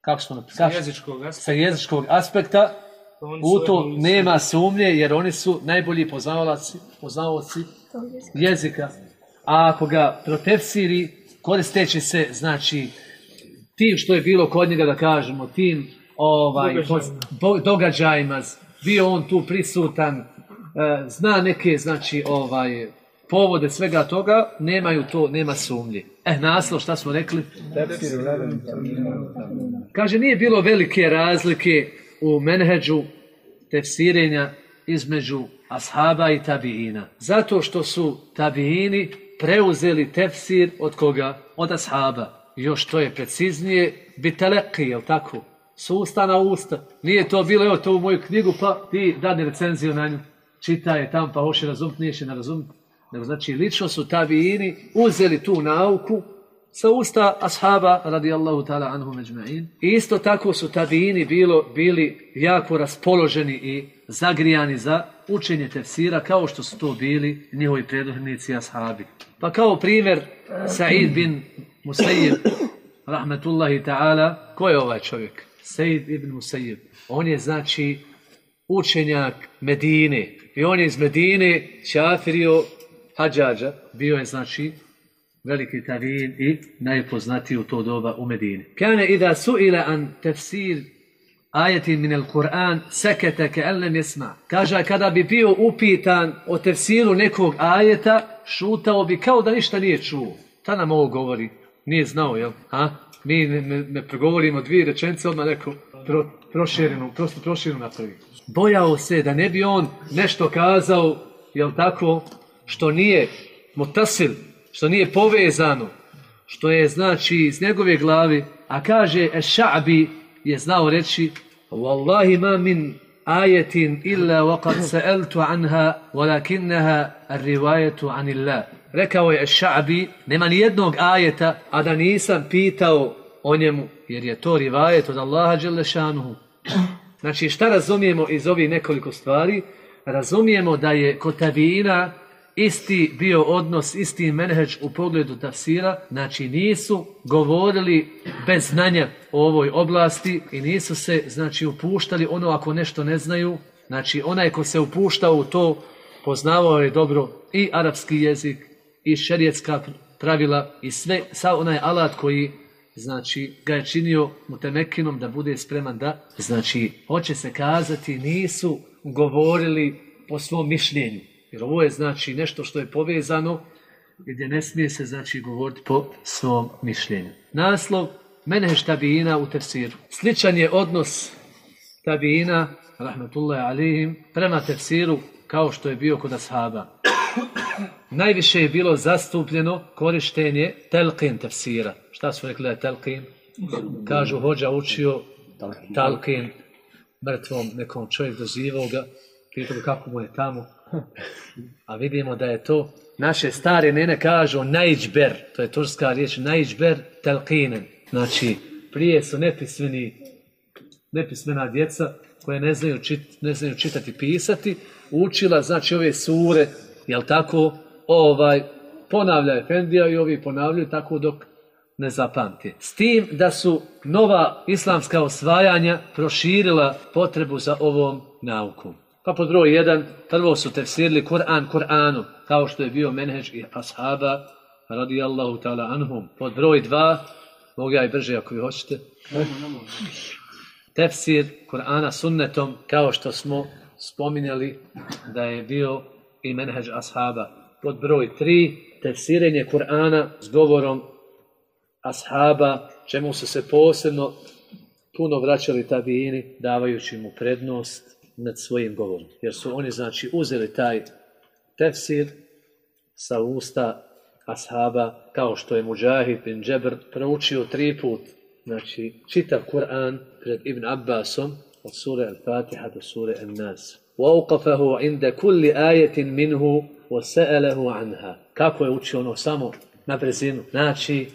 [SPEAKER 3] kako smo
[SPEAKER 10] sa jezičkog,
[SPEAKER 3] sa jezičkog aspekta,
[SPEAKER 10] oni
[SPEAKER 3] U
[SPEAKER 10] su
[SPEAKER 3] to nema sumnje jer oni su najbolji poznavalaci, poznavaoci jezika. A ako ga protefsiri, koristeći se, znači, tim što je bilo kod njega, da kažemo, tim ovaj,
[SPEAKER 10] Događajima.
[SPEAKER 3] događajima, bio on tu prisutan, e, zna neke, znači, ovaj, povode svega toga, nemaju to, nema sumnje. E, naslov, šta smo rekli? Kaže, nije bilo velike razlike u menheđu tefsirenja između ashaba i tabiina. Zato što su tabiini preuzeli tefsir od koga? Od ashaba. Još to je preciznije, biteleki, jel tako? S usta na usta. Nije to bilo, evo to u moju knjigu, pa ti dani recenziju na nju. Čitaj je tam, pa hoće razumjeti, nije ne razumjeti. Nego znači, lično su tabiini uzeli tu nauku sa usta ashaba radijallahu ta'ala anhum ajma'in. I isto tako su tabiini bilo, bili jako raspoloženi i zagrijani za učenje tefsira kao što su to bili njihovi predvodnici ashabi. Pa kao primjer Sa'id bin Musayyib rahmetullahi ta'ala, ko je ovaj čovjek? Sa'id ibn Musayyib. On je znači učenjak Medine. I on je iz Medine čafirio Hadžađa. Bio je znači veliki tavin i najpoznatiji u to doba u Medini. Kane ida suila an tefsir ajetin min al-Qur'an sekete ke lem jesma. Kaže, kada bi bio upitan o tefsiru nekog ajeta, šutao bi kao da ništa nije čuo. Ta nam ovo govori. Nije znao, jel? A? Mi ne, ne, ne progovorimo dvije rečenice, odmah neko pro, proširenu, prosto proširenu napravi. Bojao se da ne bi on nešto kazao, jel tako, što nije mutasil, što nije povezano, što je znači iz njegove glavi, a kaže Eša'bi je znao reći Wallahi ma min ajetin illa waqad sa'altu anha walakinnaha ar-riwayetu anillah. Rekao je Eša'bi, nema ni jednog ajeta, a da nisam pitao o njemu, jer je to rivajet od Allaha dželle šanuhu. Znači šta razumijemo iz ovih nekoliko stvari? Razumijemo da je kod isti bio odnos, isti menheđ u pogledu tafsira, znači nisu govorili bez znanja o ovoj oblasti i nisu se, znači, upuštali ono ako nešto ne znaju, znači onaj ko se upuštao u to, poznavao je dobro i arapski jezik, i šerijetska pravila, i sve, sav onaj alat koji znači ga je činio mutemekinom da bude spreman da, znači hoće se kazati nisu govorili po svom mišljenju. Jer ovo je znači nešto što je povezano gdje ne smije se znači govoriti po svom mišljenju. Naslov Meneš tabijina u tefsiru. Sličan je odnos tabijina, rahmetullahi alihim, prema tefsiru kao što je bio kod ashaba. Najviše je bilo zastupljeno korištenje telqin tefsira. Šta su rekli da je telqin? Kažu, hođa učio talqin mrtvom nekom čovjek dozivao ga, pitao kako mu je tamo. A vidimo da je to, naše stare nene kažu najđber, to je turska riječ, najđber telqinen. Znači, prije su nepismeni, nepismena djeca koje ne znaju, čit, ne znaju čitati pisati, učila, znači, ove sure, jel tako, ovaj, ponavlja Efendija i ovi ponavljaju tako dok ne zapamti. S tim da su nova islamska osvajanja proširila potrebu za ovom naukom. Pa pod broj jedan, prvo su tefsirili Kur'an Kur'anu, kao što je bio menheđ i ashaba, radijallahu ta'ala anhum. Pod broj dva, mogu ja i brže ako vi hoćete, tefsir Kur'ana sunnetom, kao što smo spominjali da je bio i menheđ ashaba. Pod broj tri, tefsirenje Kur'ana s govorom ashaba, čemu su se posebno puno vraćali tabijini, davajući mu prednost nad svojim govorom. Jer su oni, znači, uzeli taj tefsir sa usta ashaba, kao što je Mujahid bin Džebr proučio tri put, znači, čitav Kur'an pred Ibn Abbasom, od sure Al-Fatiha do sure Al-Nas. وَوْقَفَهُ عِنْدَ كُلِّ آيَةٍ مِنْهُ وَسَأَلَهُ عَنْهَا Kako je učio ono samo na brzinu? Znači,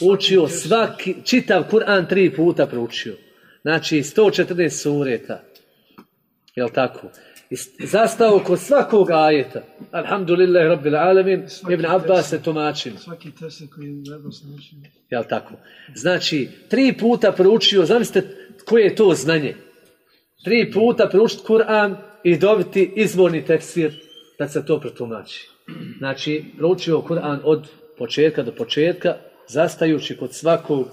[SPEAKER 3] učio svaki, čitav Kur'an tri puta proučio. Znači, 114 sureta. Jel tako? I zastao kod svakog ajeta. Alhamdulillah, rabbil alamin, Ibn Abbas se tumačio.
[SPEAKER 10] Svaki tefsir koji je.
[SPEAKER 3] Jel tako? Znači, tri puta proučio, zamislite koje je to znanje. tri puta proučiti Kur'an i dobiti izvorni tefsir da se to protumači. Znači, proučio Kur'an od početka do početka, zastajući kod svakog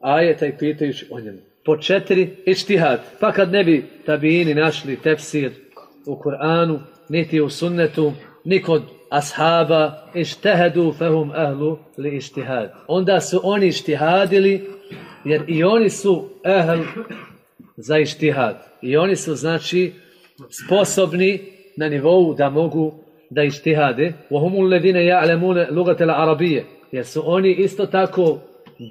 [SPEAKER 3] ajeta i pitajući o njemu po četiri ištihad. Pa kad ne bi tabijini našli tefsir u Kur'anu, niti u sunnetu, ni kod ashaba, ištehedu fehum ahlu li ištihad. Onda su oni ištihadili, jer i oni su ehl za ištihad. I oni su, znači, sposobni na nivou da mogu da ištihade. Vohumu ledine ja'lemune lugatela Arabije. Jer su oni isto tako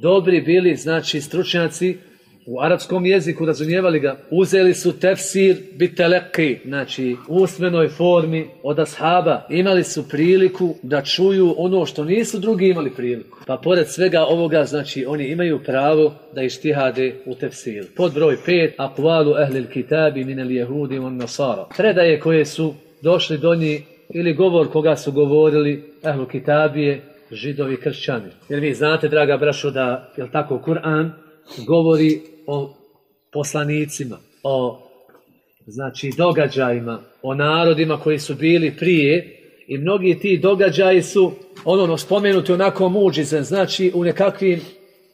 [SPEAKER 3] dobri bili, znači, stručnjaci u arapskom jeziku, razumijevali ga, uzeli su tefsir biteleki, znači u usmenoj formi od ashaba, imali su priliku da čuju ono što nisu drugi imali priliku. Pa pored svega ovoga, znači oni imaju pravo da ištihade u tefsir. Pod broj 5, akvalu ehlil kitabi minel jehudi on nasara. Predaje koje su došli do njih ili govor koga su govorili ehlu kitabije, židovi kršćani. Jer vi znate, draga brašo, da, jel tako, Kur'an govori o poslanicima, o znači događajima, o narodima koji su bili prije i mnogi ti događaji su ono spomenuti onako muđize, znači u nekakvim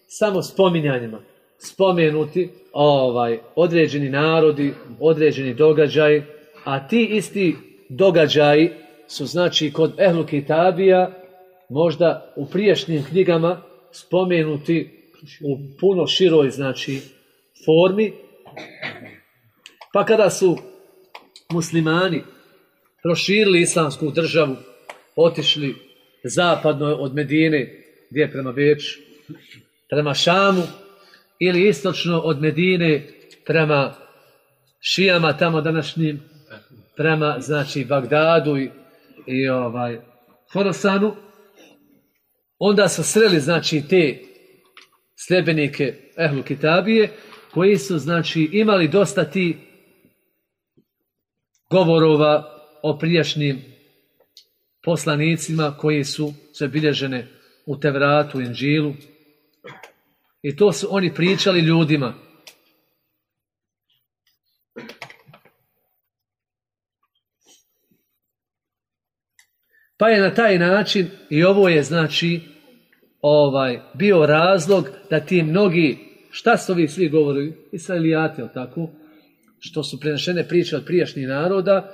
[SPEAKER 3] samo spominjanjima. Spomenuti ovaj određeni narodi, određeni događaj, a ti isti događaji su znači kod Ehlu Kitabija možda u prijašnjim knjigama spomenuti u puno široj znači formi. Pa kada su muslimani proširili islamsku državu, otišli zapadno od Medine, gdje je prema Beču, prema Šamu, ili istočno od Medine prema Šijama, tamo današnjim, prema, znači, Bagdadu i, i ovaj, Horosanu, onda su sreli, znači, te sljedbenike Ehlu Kitabije, koji su, znači, imali dosta ti govorova o prijašnjim poslanicima koji su sve bilježene u Tevratu, Inđilu. I to su oni pričali ljudima. Pa je na taj način, i ovo je znači ovaj bio razlog da ti mnogi, šta su ovi svi govori, Israelijati, jel tako, što su prenešene priče od prijašnjih naroda,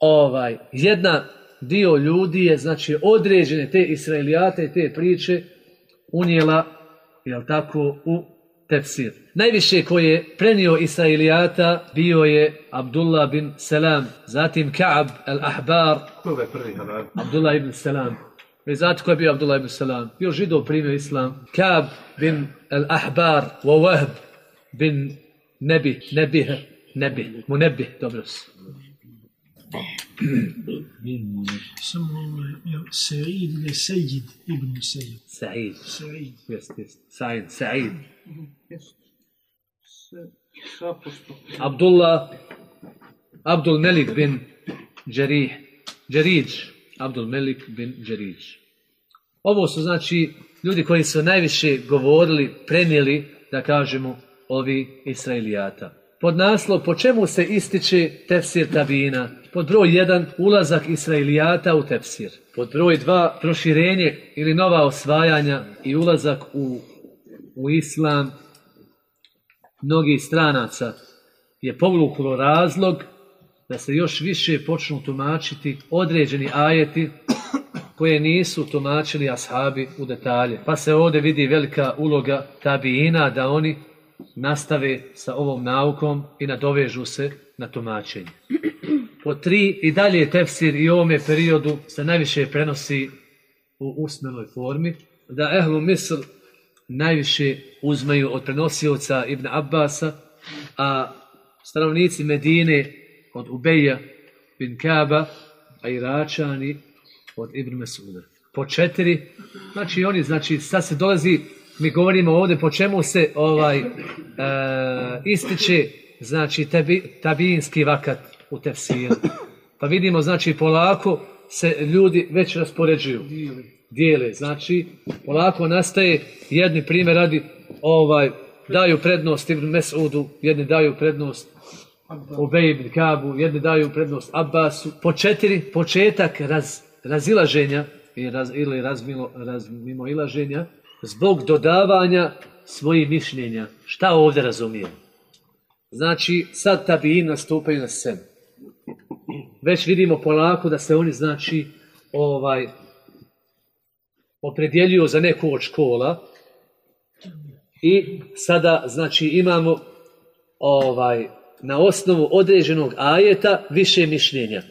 [SPEAKER 3] ovaj, jedna dio ljudi je, znači, određene te Israelijate, te priče unijela, jel tako, u tefsir. Najviše koji je prenio Israelijata bio je Abdullah bin Salam, zatim Ka'ab al-Ahbar.
[SPEAKER 12] Je prvi
[SPEAKER 3] Abdullah ibn Salam. Vi znate ko je bio Abdullah ibn Salam? Bio židov primio islam. Ka'ab bin al-Ahbar wa Wahb bin Nebi, Nebih, Nebi, Munebih, dobro su.
[SPEAKER 16] Samo Sa'id ili Sejid ibn Sejid.
[SPEAKER 3] Sa'id.
[SPEAKER 16] Sa'id.
[SPEAKER 3] Sa'id, Sa'id. Abdullah, Abdul Melik bin Džerih, Džeriđ, Abdul Melik bin Džeriđ. Ovo su znači ljudi koji su najviše govorili, prenijeli, da kažemo, ovi Israilijata. Pod naslov po čemu se ističe tefsir tabina? Pod broj 1 ulazak Israilijata u tefsir. Pod broj 2 proširenje ili nova osvajanja i ulazak u, u islam mnogih stranaca je povuklo razlog da se još više počnu tumačiti određeni ajeti koje nisu tumačili ashabi u detalje. Pa se ovdje vidi velika uloga tabijina da oni nastave sa ovom naukom i nadovežu se na tumačenje. Po tri i dalje tefsir i ovome periodu se najviše prenosi u usmenoj formi, da Ehlu Misr najviše uzmaju od prenosioca Ibn Abbasa, a stanovnici Medine od Ubeja bin Kaba, a Iračani od Ibn Mesuda. Po četiri, znači oni, znači sad se dolazi, mi govorimo ovdje po čemu se ovaj e, ističe, znači tabi, tabinski vakat u tefsiru. Pa vidimo, znači polako se ljudi već raspoređuju, dijele, znači polako nastaje jedni primjer radi ovaj daju prednost Ibn Mesudu, jedni daju prednost Ubej ibn Kabu, jedni daju prednost Abbasu. Po četiri, početak raz, razilaženja i raz, ili razmimo, razmimo ilaženja zbog dodavanja svojih mišljenja. Šta ovdje razumijem? Znači, sad tabijin nastupaju na scenu. Već vidimo polako da se oni, znači, ovaj, opredjeljuju za neku od škola i sada, znači, imamo ovaj, na osnovu određenog ajeta više mišljenja.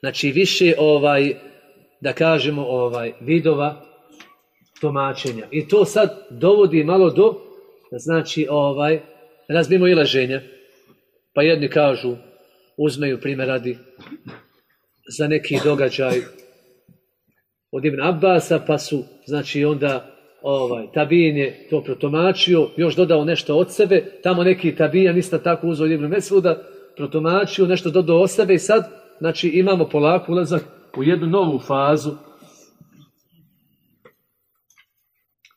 [SPEAKER 3] Znači, više, ovaj, da kažemo, ovaj, vidova tumačenja. I to sad dovodi malo do, znači, ovaj, razmimo ilaženja. Pa jedni kažu, uzmeju primjer radi za neki događaj od Ibn Abbasa, pa su, znači, onda ovaj, Tabin je to protumačio, još dodao nešto od sebe, tamo neki Tabijan isto tako uzeo Ibn Mesvuda, protumačio, nešto dodao od sebe i sad, znači, imamo polako ulazak u jednu novu fazu.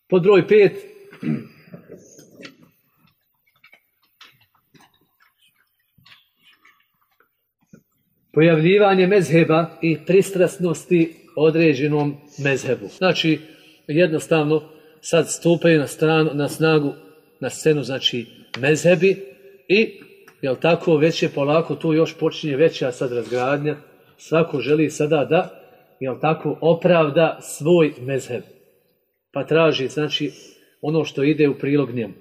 [SPEAKER 3] Pod broj pet, pojavljivanje mezheba i pristrasnosti određenom mezhebu. Znači, jednostavno, sad stupaju na, stranu, na snagu, na scenu, znači, mezhebi i, jel tako, već je polako, tu još počinje veća sad razgradnja, svako želi sada da, jel tako, opravda svoj mezheb. Pa traži, znači, ono što ide u prilog njemu.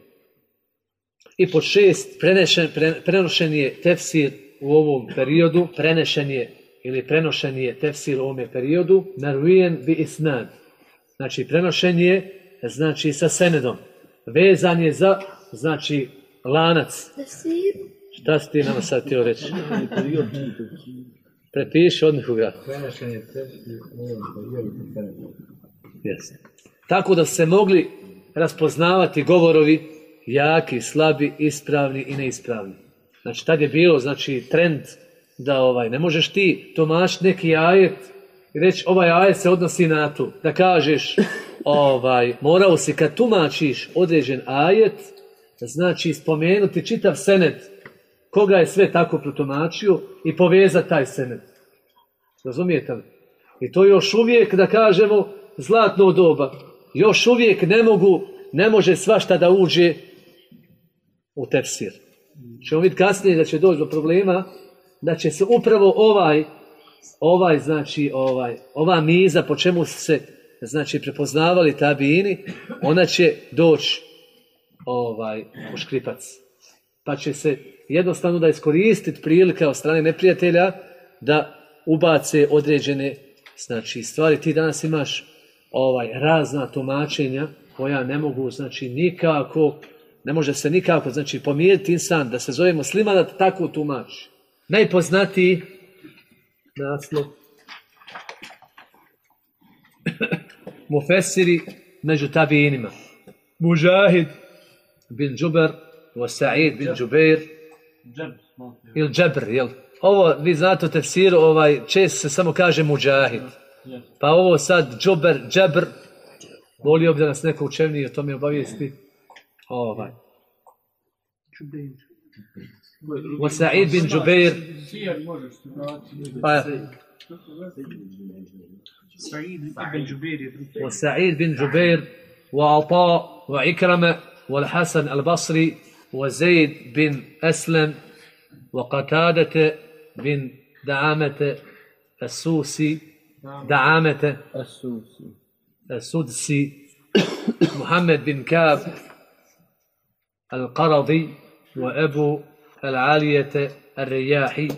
[SPEAKER 3] I pod šest, prenešen, prenošen je tefsir u ovom periodu, prenešen je ili prenošen je tefsir u ovome periodu, narujen bi isnad. Znači, prenošen je, znači, sa senedom. Vezan je za, znači, lanac. Šta si ti nama sad htio reći? Prepiši od nekoga.
[SPEAKER 1] Prenošen je tefsir u ovom periodu.
[SPEAKER 3] Jeste. Tako da se mogli raspoznavati govorovi jaki, slabi, ispravni i neispravni. Znači, tad je bilo, znači, trend da ovaj, ne možeš ti tomaš neki ajet i reći ovaj ajet se odnosi na to. Da kažeš, ovaj, morao si kad tumačiš određen ajet, znači spomenuti čitav senet koga je sve tako protumačio i povezati taj senet. Razumijete li? I to još uvijek, da kažemo, zlatno doba. Još uvijek ne mogu, ne može svašta da uđe u tefsir. Čemo vidjeti kasnije da će doći do problema da će se upravo ovaj, ovaj, znači, ovaj, ova miza po čemu se, znači, prepoznavali tabini, ona će doći ovaj, u škripac. Pa će se jednostavno da iskoristiti prilika od strane neprijatelja da ubace određene znači, stvari. Ti danas imaš ovaj razna tumačenja koja ne mogu, znači, nikako, ne može se nikako, znači, pomiriti insan da se zove musliman da tako tumači. Najpoznatiji naslov Mufesiri među tabijinima. Mujahid bin Džuber Sa'id bin Džubeir ili Džebr, jel? Ovo, vi znate u tefsiru, ovaj, često se samo kaže Mujahid. Pa ovo sad Džuber, Džebr, volio bi da nas neko učevniji o tome obavijesti. Ovaj. وسعيد بن جبير وسعيد بن جبير وعطاء وعكرمة والحسن البصري وزيد بن أسلم وقتادة بن دعامة السوسي. دعامة. السوسي. السدسي. محمد بن كاب القرضي وأبو العالية الرياحي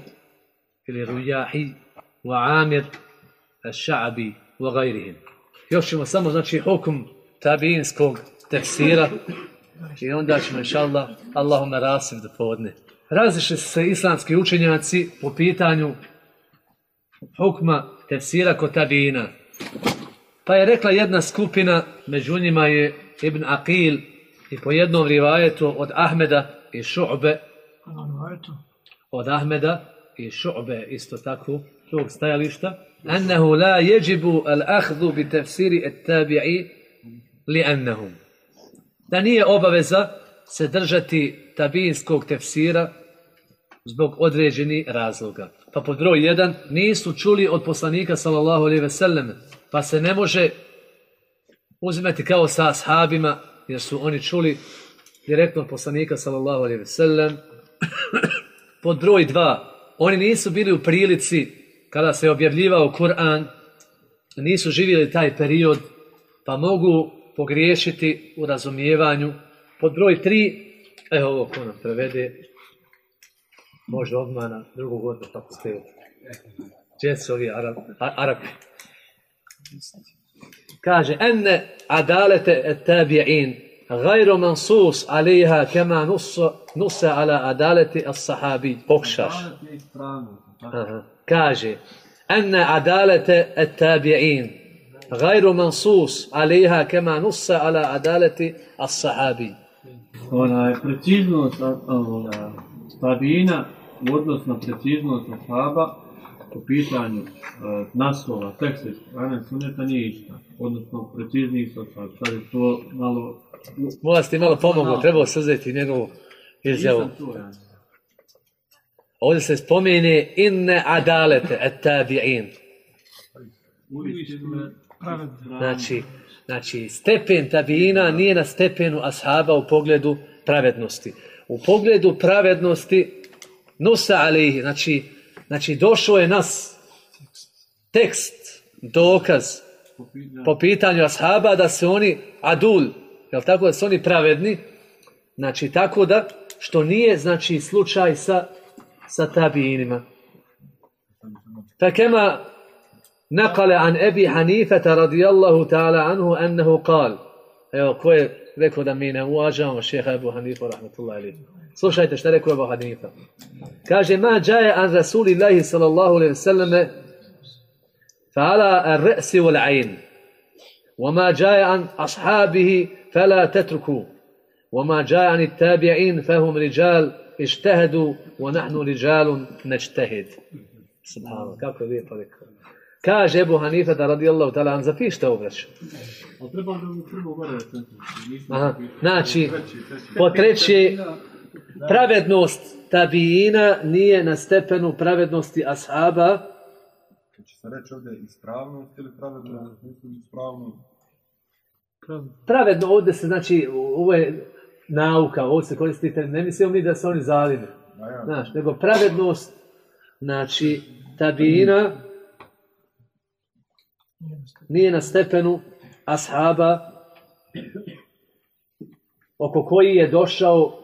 [SPEAKER 3] الرياحي وعامر Ša'abi wa gajrihim. Još ćemo samo, znači, hukum tabijinskog tefsira i onda ćemo, inša Allah, Allahume rasim do podne. Se islamski učenjaci po pitanju hukma tefsira kod tabijina. Pa je rekla jedna skupina, među njima je Ibn Aqil i po jednom rivajetu od Ahmeda i Šu'be od Ahmeda i Šu'be isto tako tog stajališta أنه لا يجب الأخذ بتفسير التابعي لأنهم da nije obaveza se držati tabinskog tefsira zbog određenih razloga. Pa pod broj jedan, nisu čuli od poslanika sallallahu alejhi ve sellem, pa se ne može uzimati kao sa ashabima, jer su oni čuli direktno od poslanika sallallahu alejhi ve sellem. pod broj dva, oni nisu bili u prilici kada se objavljivao Kur'an, nisu živjeli taj period, pa mogu pogriješiti u razumijevanju. Pod broj tri, evo ovo ko nam prevede, može obmana, drugu godinu fakultet. Gdje su ovi Arab? Kaže, enne adalete et tabi'in, gajro mansus aliha kema nusa, nusa ala adaleti as sahabi. Pokušaš. Aha. Kaže, enne adalete et tabi'in, gajro mansus aliha kema nusa ala adaleti as sahabi.
[SPEAKER 11] Onaj, preciznost a- ovoga, tabina u odnosu na preciznost ashaba po pitanju e, naslova, teksta iz Kur'ana Sunneta nije ista. Odnosno, precizniji su ashab. Sad je to malo...
[SPEAKER 3] Mola ti malo pomoglo, trebao se uzeti njegovu izjavu.
[SPEAKER 11] Nisam tu, ja.
[SPEAKER 3] Ovdje se spomene inne adalete et tabi'in. Znači, znači, stepen tabiina nije na stepenu ashaba u pogledu pravednosti. U pogledu pravednosti nusa alihi, znači, znači došao je nas tekst, dokaz po pitanju ashaba da se oni adul, jel tako da su oni pravedni, znači tako da, što nije znači slučaj sa, احسن فكما نقل عن أبي حنيفة رضي الله تعالى عنه أنه قال أيوه كوي ريكو دمينه واجا الشيخ أبو حنيفة رحمة الله عليه. سوشايت اشتركوا أبو حنيفة. كاجي ما جاء عن رسول الله صلى الله عليه وسلم فعلى الرأس والعين. وما جاء عن أصحابه فلا تتركوا. وما جاء عن التابعين فهم رجال ištehedu, wa nahnu riđalun nečtehed. Subhano, kako je lijepo rekao. Kaže Ebu Hanifa da radijallahu ta'ala, zapište ovo braću. Aha, znači, po treći, pravednost tabijina nije na stepenu pravednosti ashaba.
[SPEAKER 13] Će se reći ovdje ispravnost ili pravednost? Ispravnost.
[SPEAKER 3] Pravedno ovdje se znači, ovo je nauka, ovo se koristite, ne mislimo mi da su oni zalimi, znaš, nego pravednost, znači, tabijina nije na stepenu ashaba oko koji je došao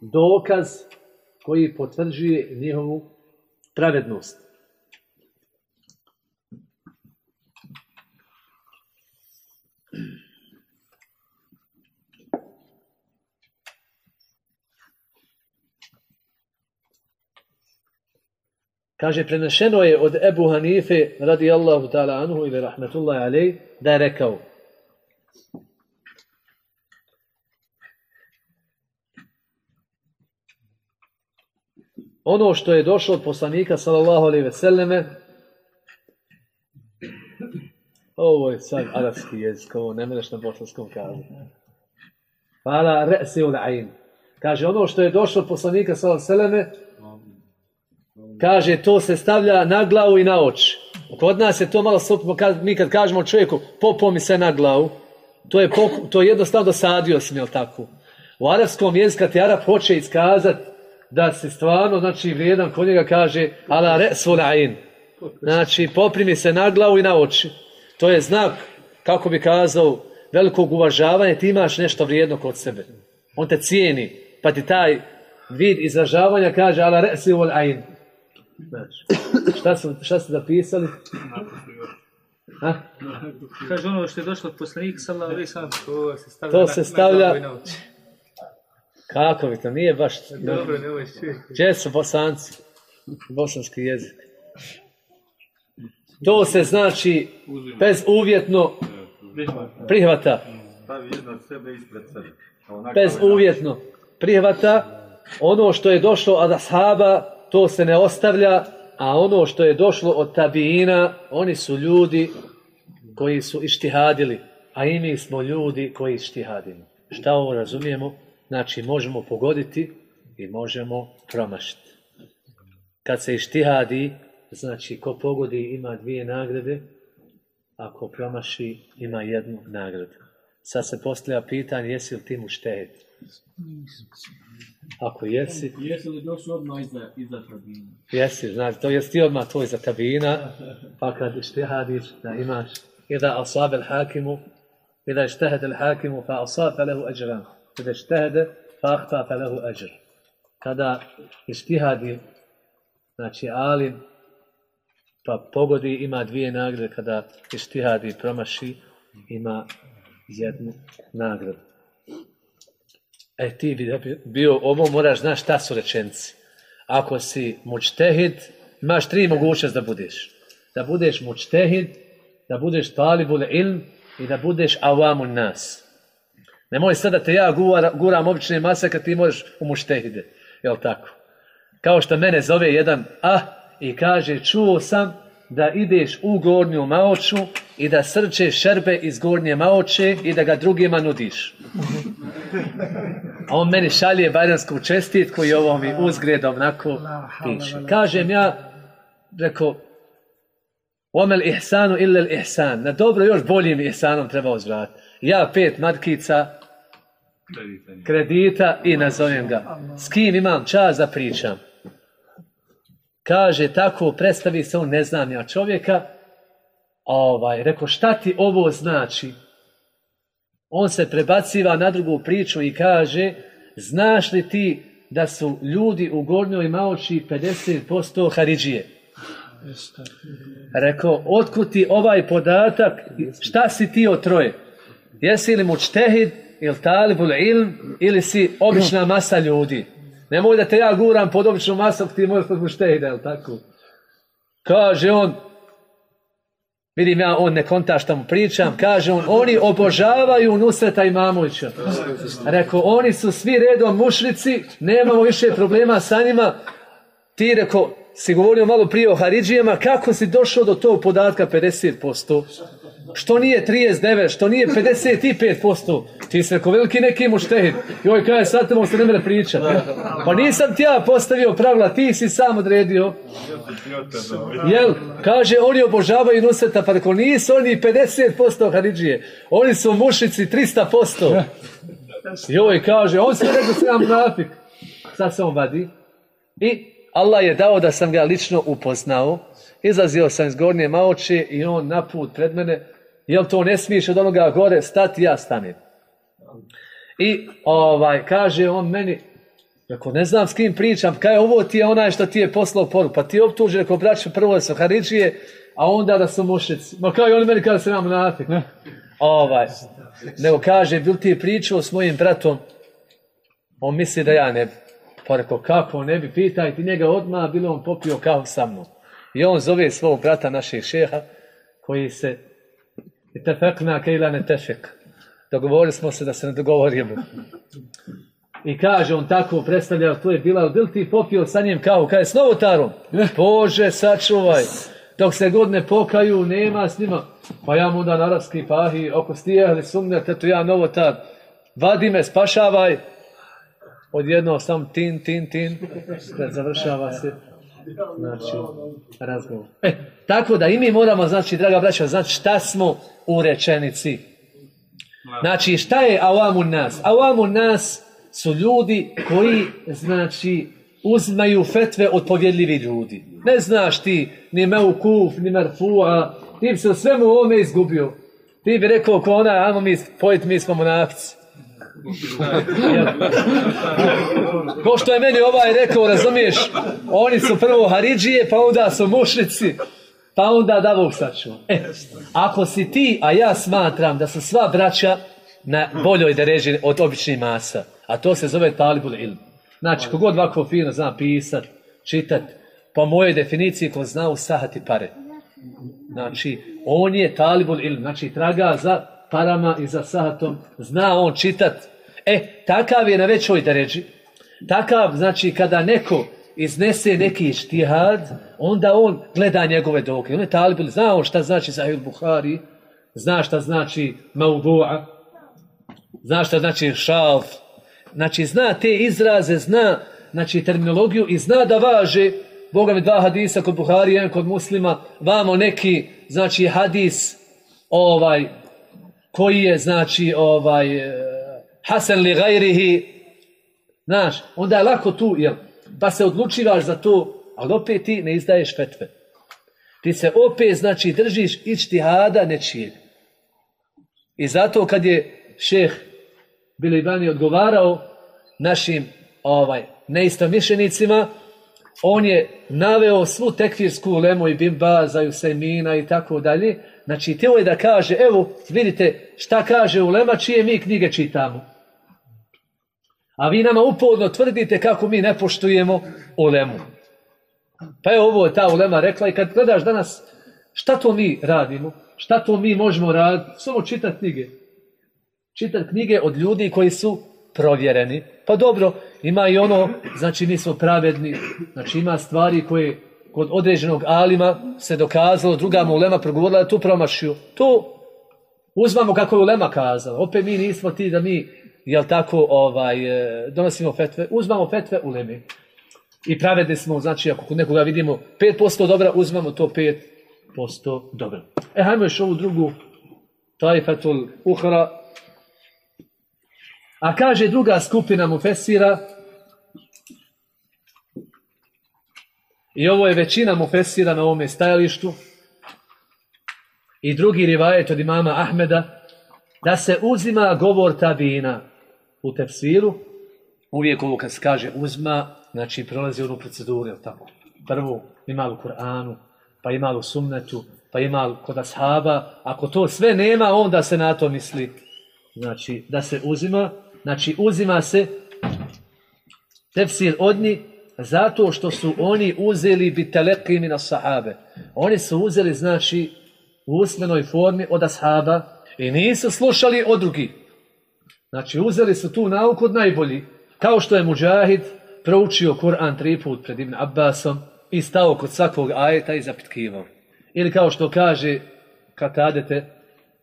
[SPEAKER 3] dokaz koji potvrđuje njihovu pravednost. Kaže, prenešeno je od Ebu Hanife, radijallahu ta'ala anhu ili rahmetullahi alej, da je rekao, ono što je došlo od poslanika sallallahu alejhi ve selleme ovo je sad arapski jezik, ovo ne mereš na bosanskom kazati. Fala re'si ul. Kaže, ono što je došlo od poslanika sallallahu alejhi ve selleme kaže, to se stavlja na glavu i na oči. Kod nas je to malo stupno, kad, mi kad kažemo čovjeku, popo mi se na glavu, to je, poku, to je jednostavno dosadio sam, jel tako? U arapskom jeziku kad Arab hoće iskazati da se stvarno, znači, vrijedan kod njega kaže ala re'sul ain. Znači, poprimi se na glavu i na oči. To je znak, kako bi kazao, velikog uvažavanja, ti imaš nešto vrijedno kod sebe. On te cijeni, pa ti taj vid izražavanja kaže ala re'sul ain. Znači, šta su, šta su zapisali? A?
[SPEAKER 10] Kaže ono što je došlo od poslanika, sallallahu alejhi ve sellem, to se stavlja
[SPEAKER 3] To se stavlja-. Kako bi to, nije baš...
[SPEAKER 10] Dobro, nemoj čovjek.
[SPEAKER 3] Gdje su bosanci? Bosanski jezik. To se znači bezuvjetno prihvata.
[SPEAKER 13] Stavi iznad sebe ispred sebe. Kao na
[SPEAKER 3] Bezuvjetno prihvata. Ono što je došlo od ashaba, to se ne ostavlja, a ono što je došlo od tabijina, oni su ljudi koji su ištihadili, a i mi smo ljudi koji ištihadimo. Šta ovo razumijemo? Znači, možemo pogoditi i možemo promašiti. Kad se ištihadi, znači ko pogodi ima dvije nagrade, ako promaši ima jednu nagradu. Sad se postavlja pitanje jesi li ti muštehid? Ako jesi,
[SPEAKER 11] Jesi li došao odmah iza, iza tabina?
[SPEAKER 3] jesi, znači to jesi ti odmah tvoj za tabina, pa kad ištihadiš da imaš إذا أصاب الحاكم إذا اجتهد الحاكم فأصاب فله أجران إذا اجتهد فأخطأ فله أجر kada ištihadi znači alim pa pogodi ima dvije nagrade kada ištihadi promaši ima jednu nagradu e ti bi bio ovo moraš znaš šta su rečenci ako si mučtehid imaš tri mogućnosti da budeš da budeš mučtehid da budeš talibul ilm i da budeš awamun nas. Nemoj sad da te ja gura, guram obične mase kad ti možeš u muštehide. Jel tako? Kao što mene zove jedan ah i kaže čuo sam da ideš u gornju maoču i da srčeš šerbe iz gornje maoče i da ga drugima nudiš. A on meni šalje bajransku čestitku i ovo mi uzgredom onako piše. Kažem ja, rekao, Omel ihsanu illa ihsan. Na dobro još boljim ihsanom treba uzvratiti. Ja pet markica kredita i nazovem ga. S kim imam čas da pričam? Kaže tako, predstavi se on ne znam ja čovjeka. Ovaj, rekao, šta ti ovo znači? On se prebaciva na drugu priču i kaže, znaš li ti da su ljudi u Gornjoj Maoči 50% Haridžije? Rekao, otkud ti ovaj podatak, šta si ti od troje? Jesi li mučtehid, ili talibul ilm, ili si obična masa ljudi? Nemoj da te ja guram pod običnu masu, ti možeš pod muštehida, jel tako? Kaže on, vidim ja, on ne konta šta mu pričam, kaže on, oni obožavaju Nusreta Imamovića. Rekao, oni su svi redom mušrici, nemamo više problema sa njima. Ti, rekao, si govorio malo prije o Haridžijama, kako si došao do tog podatka 50%? Što nije 39, što nije 55%? Ti si rekao veliki neki muštehid. Joj, kaj sad tamo se ne pričat. Pa nisam ti ja postavio pravila, ti si sam odredio. Jel, kaže, oni obožavaju Nusreta, pa rekao, nisu oni 50% Haridžije. Oni su mušici 300%. Joj, kaže, on se rekao se nam nafik. Sad se on vadi. I Allah je dao da sam ga lično upoznao. Izlazio sam iz gornje maoče i on na put pred mene. Jel to ne smiješ od onoga gore stati, ja stanem. I ovaj, kaže on meni, Rekao, ne znam s kim pričam, kaj ovo ti je onaj što ti je poslao poru. Pa ti optuži, rekao, braću, prvo da su Haridžije, a onda da su mušici. Ma kao i oni meni kada se nam nafik. Ovaj. Nego kaže, bil ti je pričao s mojim bratom, on misli da ja ne bi. Pa rekao, kako ne bi, pitaj ti njega odmah, bilo on popio kao sa mnom. I on zove svog brata našeg šeha, koji se tefekna kejla ne tefek. Dogovorili smo se da se ne dogovorimo. I kaže on tako predstavlja, to je bila, bil ti popio sa njim kao, kaže s novotarom? Bože, sačuvaj. Dok se god ne pokaju, nema s njima. Pa ja mu onda na arapski pahi, oko stijehli sumnjate, eto ja novotar. Vadi me, spašavaj. Odjedno sam tin, tin, tin. Završava se znači, razgovor. E, tako da i mi moramo, znači, draga braća, znači šta smo u rečenici. Znači, šta je awamun nas? Awamun nas su ljudi koji, znači, uzmaju fetve od povjedljivih ljudi. Ne znaš ti ni meukuf, ni merfua, ti bi se u svemu ovome izgubio. Ti bi rekao ko ona, ajmo mi pojit, mi smo monafici. Ko što je meni ovaj rekao, razumiješ, oni su prvo Haridžije, pa onda su mušnici, pa onda da Bog. E, ako si ti, a ja smatram da su sva braća na boljoj dereži od običnih masa, a to se zove talibul ilm. Znači, kogod ovako fino zna pisat, čitat, po mojoj definiciji ko zna usahati pare. Znači, on je talibul ilm, znači traga za parama i za sahatom, zna on čitat. E, takav je na većoj deređi. Takav, znači, kada neko iznese neki štihad, onda on gleda njegove doke. On je talibul, zna on šta znači Zahir Buhari, zna šta znači Maudu'a, zna šta znači šalf, Znači, zna te izraze, zna, znači, terminologiju i zna da važe, Boga mi dva hadisa kod Buhari, jedan kod muslima, vamo neki, znači, hadis, ovaj, koji je, znači, ovaj, Hasan li gajrihi, znaš, onda je lako tu, jel, pa se odlučivaš za to, ali opet ti ne izdaješ fetve. Ti se opet, znači, držiš ičtihada nečijeg. I zato kad je šeh Bilibani odgovarao našim ovaj, neistomišljenicima, on je naveo svu tekfirsku lemu i bimbaza i Usajmina i tako dalje. Znači, htio je da kaže, evo, vidite šta kaže ulema, čije mi knjige čitamo. A vi nama uporno tvrdite kako mi ne poštujemo ulemu. Pa je ovo ta ulema rekla i kad gledaš danas šta to mi radimo, šta to mi možemo raditi, samo čitati knjige. Čitati knjige od ljudi koji su provjereni. Pa dobro, ima i ono, znači mi smo pravedni, znači ima stvari koje kod određenog alima se dokazalo, druga mu ulema progovorila da tu promašio. To uzmamo kako je ulema kazala. Opet mi nismo ti da mi, jel tako, ovaj, e, donosimo fetve, uzmamo fetve uleme. I pravedni smo, znači ako kod nekoga vidimo 5% dobra, uzmamo to 5% dobra. E, hajmo još ovu drugu, tajfatul uhra. A kaže druga skupina mu fesira, i ovo je većina mu fesira na ovome stajalištu, i drugi rivajet od imama Ahmeda, da se uzima govor tabina u tefsiru, uvijek ovo kad se kaže uzma, znači prolazi onu proceduru, tako? Prvo ima u Kur'anu, pa ima u sunnetu, pa ima kod ashaba. Ako to sve nema, onda se na to misli. Znači, da se uzima, znači uzima se tefsir od njih zato što su oni uzeli bi teleqimi na sahabe. Oni su uzeli, znači, u usmenoj formi od ashaba i nisu slušali od drugih. Znači, uzeli su tu nauku od najboljih. Kao što je Mujahid proučio Kur'an tri put pred Ibn Abbasom i stao kod svakog ajeta i zapitkivao. Ili kao što kaže Katadete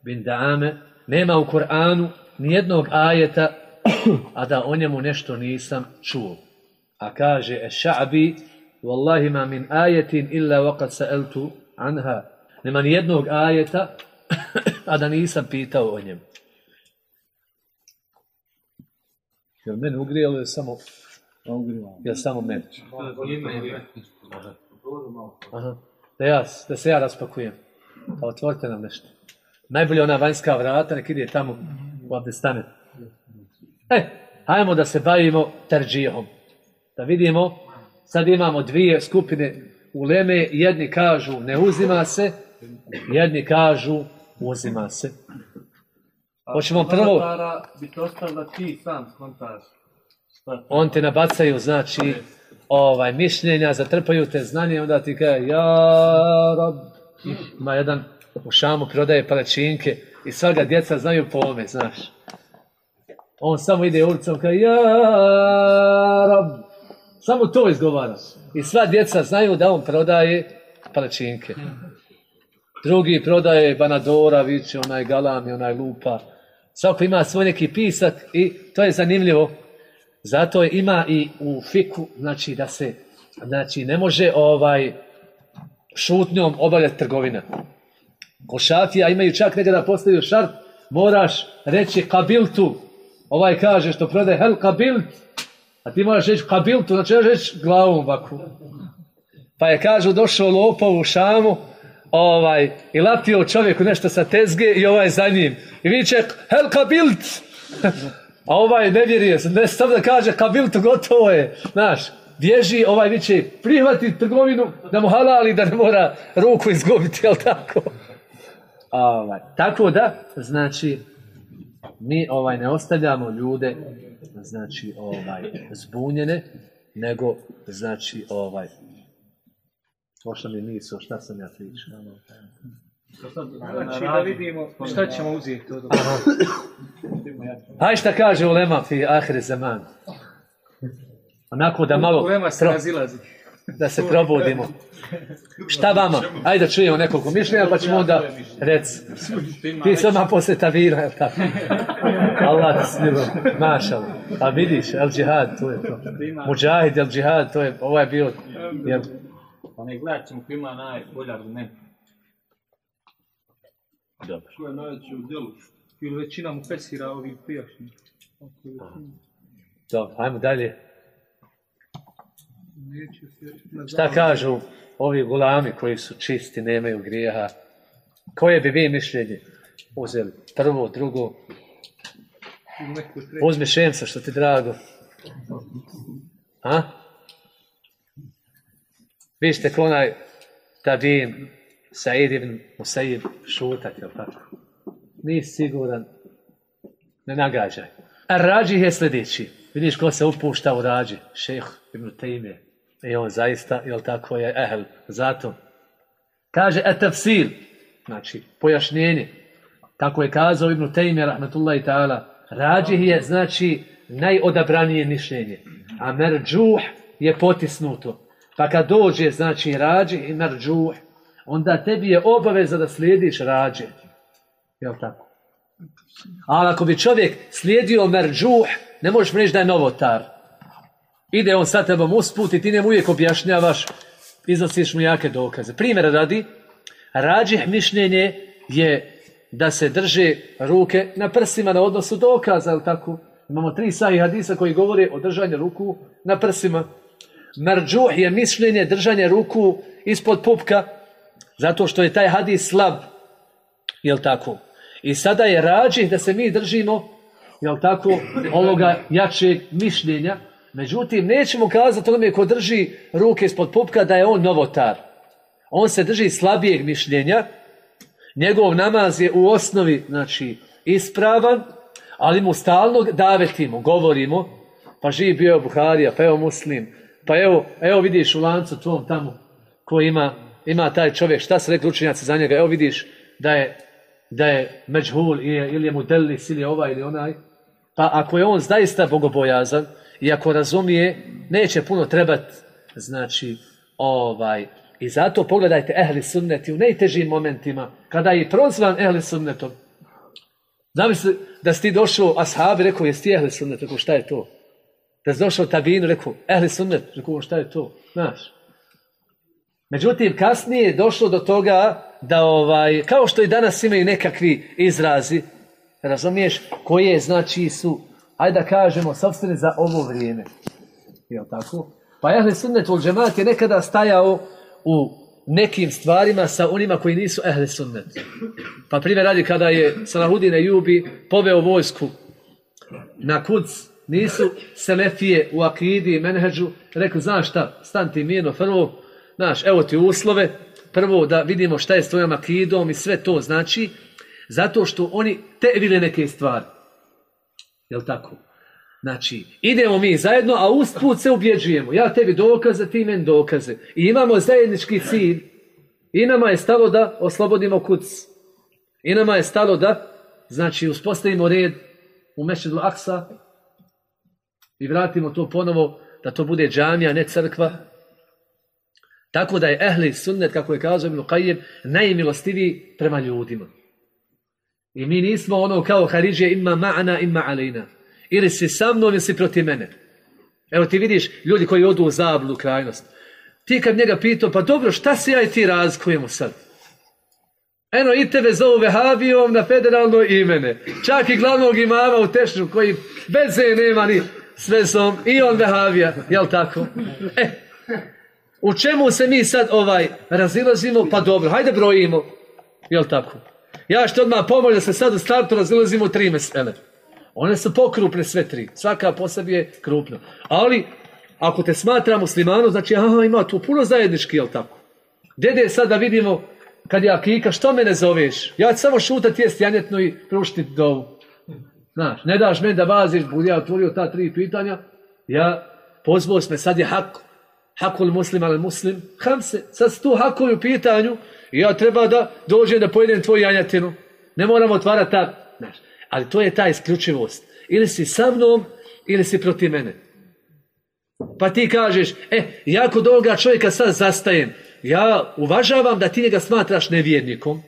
[SPEAKER 3] bin Dame, nema u Kur'anu nijednog ajeta, a da o njemu nešto nisam čuo. A kaže e ša'bi, wallahi ma min ajetin illa waqad sa'eltu anha. Nema nijednog ajeta, a da nisam pitao o njemu. Jel mene ugrijalo je samo... Jel samo mene? Aha. Da, ja, da se ja raspakujem. Pa otvorite nam nešto. Najbolje ona vanjska vrata, nek ide tamo u abdestane. E, hajmo da se bavimo terđijom. Da vidimo, sad imamo dvije skupine uleme, jedni kažu ne uzima se, jedni kažu uzima se. Hoćemo prvo...
[SPEAKER 11] bi to ostavila ti sam skontaš.
[SPEAKER 3] On te nabacaju, znači, ovaj, mišljenja, zatrpaju te znanje, onda ti kaže, ja, rab. Ima jedan u Šamu prodaje palačinke i svaga djeca znaju po ome, znaš. On samo ide ulicom, kaže, ja, rab. Samo to izgovara. I sva djeca znaju da on prodaje palačinke. Drugi prodaje Banadora, viće, onaj galami, onaj lupa. Svako ima svoj neki pisak i to je zanimljivo. Zato ima i u fiku, znači da se, znači ne može ovaj šutnjom obavljati trgovina. Ko šafija imaju čak negdje da postavio šart, moraš reći kabiltu. Ovaj kaže što prodaje hel kabilt, a ti moraš reći kabiltu, znači reći glavom ovako. Pa je kažu došao lopov u šamu, ovaj, i latio čovjeku nešto sa tezge i ovaj za njim. I viče, hel kabilt! A ovaj ne vjeruje, ne sam da kaže kabilt, gotovo je. Znaš, bježi, ovaj viće, prihvati trgovinu da mu halali, da ne mora ruku izgubiti, jel tako? Ovaj, tako da, znači, mi ovaj ne ostavljamo ljude, znači, ovaj, zbunjene, nego, znači, ovaj, Došla mi misao, šta sam ja pričao.
[SPEAKER 10] Znači da vidimo šta ćemo uzeti
[SPEAKER 3] Aj šta kaže ulema fi ahire zaman. Onako da malo...
[SPEAKER 10] Ulema se razilazi.
[SPEAKER 3] Da se probudimo. Šta vama? Ajde da čujemo nekoliko mišljenja pa ćemo onda rec. Ti se odmah posle tavira, jel tako? Allah ti smiluje. Mašal. A vidiš, el džihad, to je to. Mujahid, el džihad, to je, ovo je bio, jel,
[SPEAKER 11] Pa ne gledat ćemo ko ima najbolji argument.
[SPEAKER 3] Dobro.
[SPEAKER 10] Ko je najveći u djelu? Ili većina mu pesira ovih prijašnjih.
[SPEAKER 3] Dobro, ajmo dalje.
[SPEAKER 10] Neće se...
[SPEAKER 3] Šta kažu ovi gulami koji su čisti, nemaju grijeha? Koje bi vi mišljenje uzeli? Prvo, drugo? Uzmi šemsa, što ti drago. A? Vi ste ko onaj tabin, Said ibn Musaib, šutat, jel tako? Siguran, ne nagađaj. A rađih je sljedeći. Vidiš ko se upušta u rađi? Šejh ibn Tejme. I on zaista, jel tako je, ehl, zato. Kaže, e tafsir, znači, pojašnjenje. Kako je kazao Ibn Tejme, rahmetullahi ta'ala, rađih je, znači, najodabranije mišljenje. A merđuh je potisnuto. Pa kad dođe, znači, rađi i merđuh, onda tebi je obaveza da slijediš rađe. Jel tako? Ali ako bi čovjek slijedio merđuh, ne možeš reći da je novotar. Ide on sa tebom usput i ti njemu uvijek objašnjavaš, iznosiš mu jake dokaze. Primjer radi, rađih mišljenje je da se drže ruke na prsima na odnosu dokaza, ali tako? Imamo tri sahih hadisa koji govore o držanju ruku na prsima. Marđuh je mišljenje držanje ruku ispod pupka, zato što je taj hadis slab. Jel tako? I sada je rađih da se mi držimo, jel tako, ovoga jačeg mišljenja. Međutim, nećemo kazati onome ko drži ruke ispod pupka da je on novotar. On se drži slabijeg mišljenja, njegov namaz je u osnovi, znači, ispravan, ali mu stalno davetimo, govorimo, pa živi bio Buharija, pa evo Muslim, pa evo, evo vidiš u lancu tvom tamo, ko ima, ima taj čovjek, šta se rekli učenjaci za njega, evo vidiš da je, da je međhul ili je, mudelis ili je ovaj ili onaj, pa ako je on zaista bogobojazan i ako razumije, neće puno trebati, znači, ovaj, i zato pogledajte ehli sunneti u najtežim momentima, kada je prozvan ehli sunnetom. Zamisli da si ti došao ashabi, rekao, jesi ti ehli sunnet? Rekao, šta je to? Da si došao tabinu, rekao, ehli sunnet? Rekao, šta je to? Znaš. Međutim, kasnije je došlo do toga da, ovaj, kao što i danas imaju nekakvi izrazi, razumiješ, koje znači su, ajde da kažemo, sobstvene za ovo vrijeme. Jel tako? Pa ehli sunnet ul džemat je nekada stajao u nekim stvarima sa onima koji nisu ehli sunnet. Pa primjer radi kada je Salahudine Jubi poveo vojsku na kuc, nisu selefije u akidi i menheđu, rekli, znaš šta, stan ti mirno, prvo, znaš, evo ti uslove, prvo da vidimo šta je s tvojom akidom i sve to znači, zato što oni tevile neke stvari. Jel tako? Znači, idemo mi zajedno, a usput se ubjeđujemo. Ja tebi dokaze, ti meni dokaze. I imamo zajednički cilj. I nama je stalo da oslobodimo kuc. I nama je stalo da, znači, uspostavimo red u Mešedu Aksa i vratimo to ponovo da to bude džamija, ne crkva. Tako da je ehli sunnet, kako je kazao Ibn Qayyim, najmilostiviji prema ljudima. I mi nismo ono kao Haridžije ima ma'ana, ima alina. Ili si sa mnom ili si protiv mene. Evo ti vidiš ljudi koji odu u zabludu krajnost. Ti kad njega pitao, pa dobro, šta se ja i ti razlikujemo sad? Eno i tebe zovu Vehabijom na federalno imene. Čak i glavnog imama u Tešnju koji veze nema ni s vezom i on Vehabija. Jel tako? E, u čemu se mi sad ovaj razilazimo? Pa dobro, hajde brojimo. Jel tako? Ja što odmah pomoći da se sad u startu razilazimo tri mesele. One su pokrupne sve tri. Svaka po sebi je krupna. Ali, ako te smatra muslimanom, znači, aha, ima tu puno zajednički, jel tako? Dede, sad da vidimo, kad je akika, što mene zoveš? Ja ću samo šutati jest janjetno i pruštiti dovu. Znaš, ne daš meni da vaziš, budi ja otvorio ta tri pitanja, ja pozvao me, sad je hak, hakul muslim, ali muslim, ham se, sad tu hakovi u pitanju, i ja treba da dođem da pojedem tvoju janjetinu. Ne moramo otvarati ta, znaš, ali to je ta isključivost. Ili si sa mnom, ili si protiv mene. Pa ti kažeš, e, ja kod ovoga čovjeka sad zastajem, ja uvažavam da ti njega smatraš nevjernikom,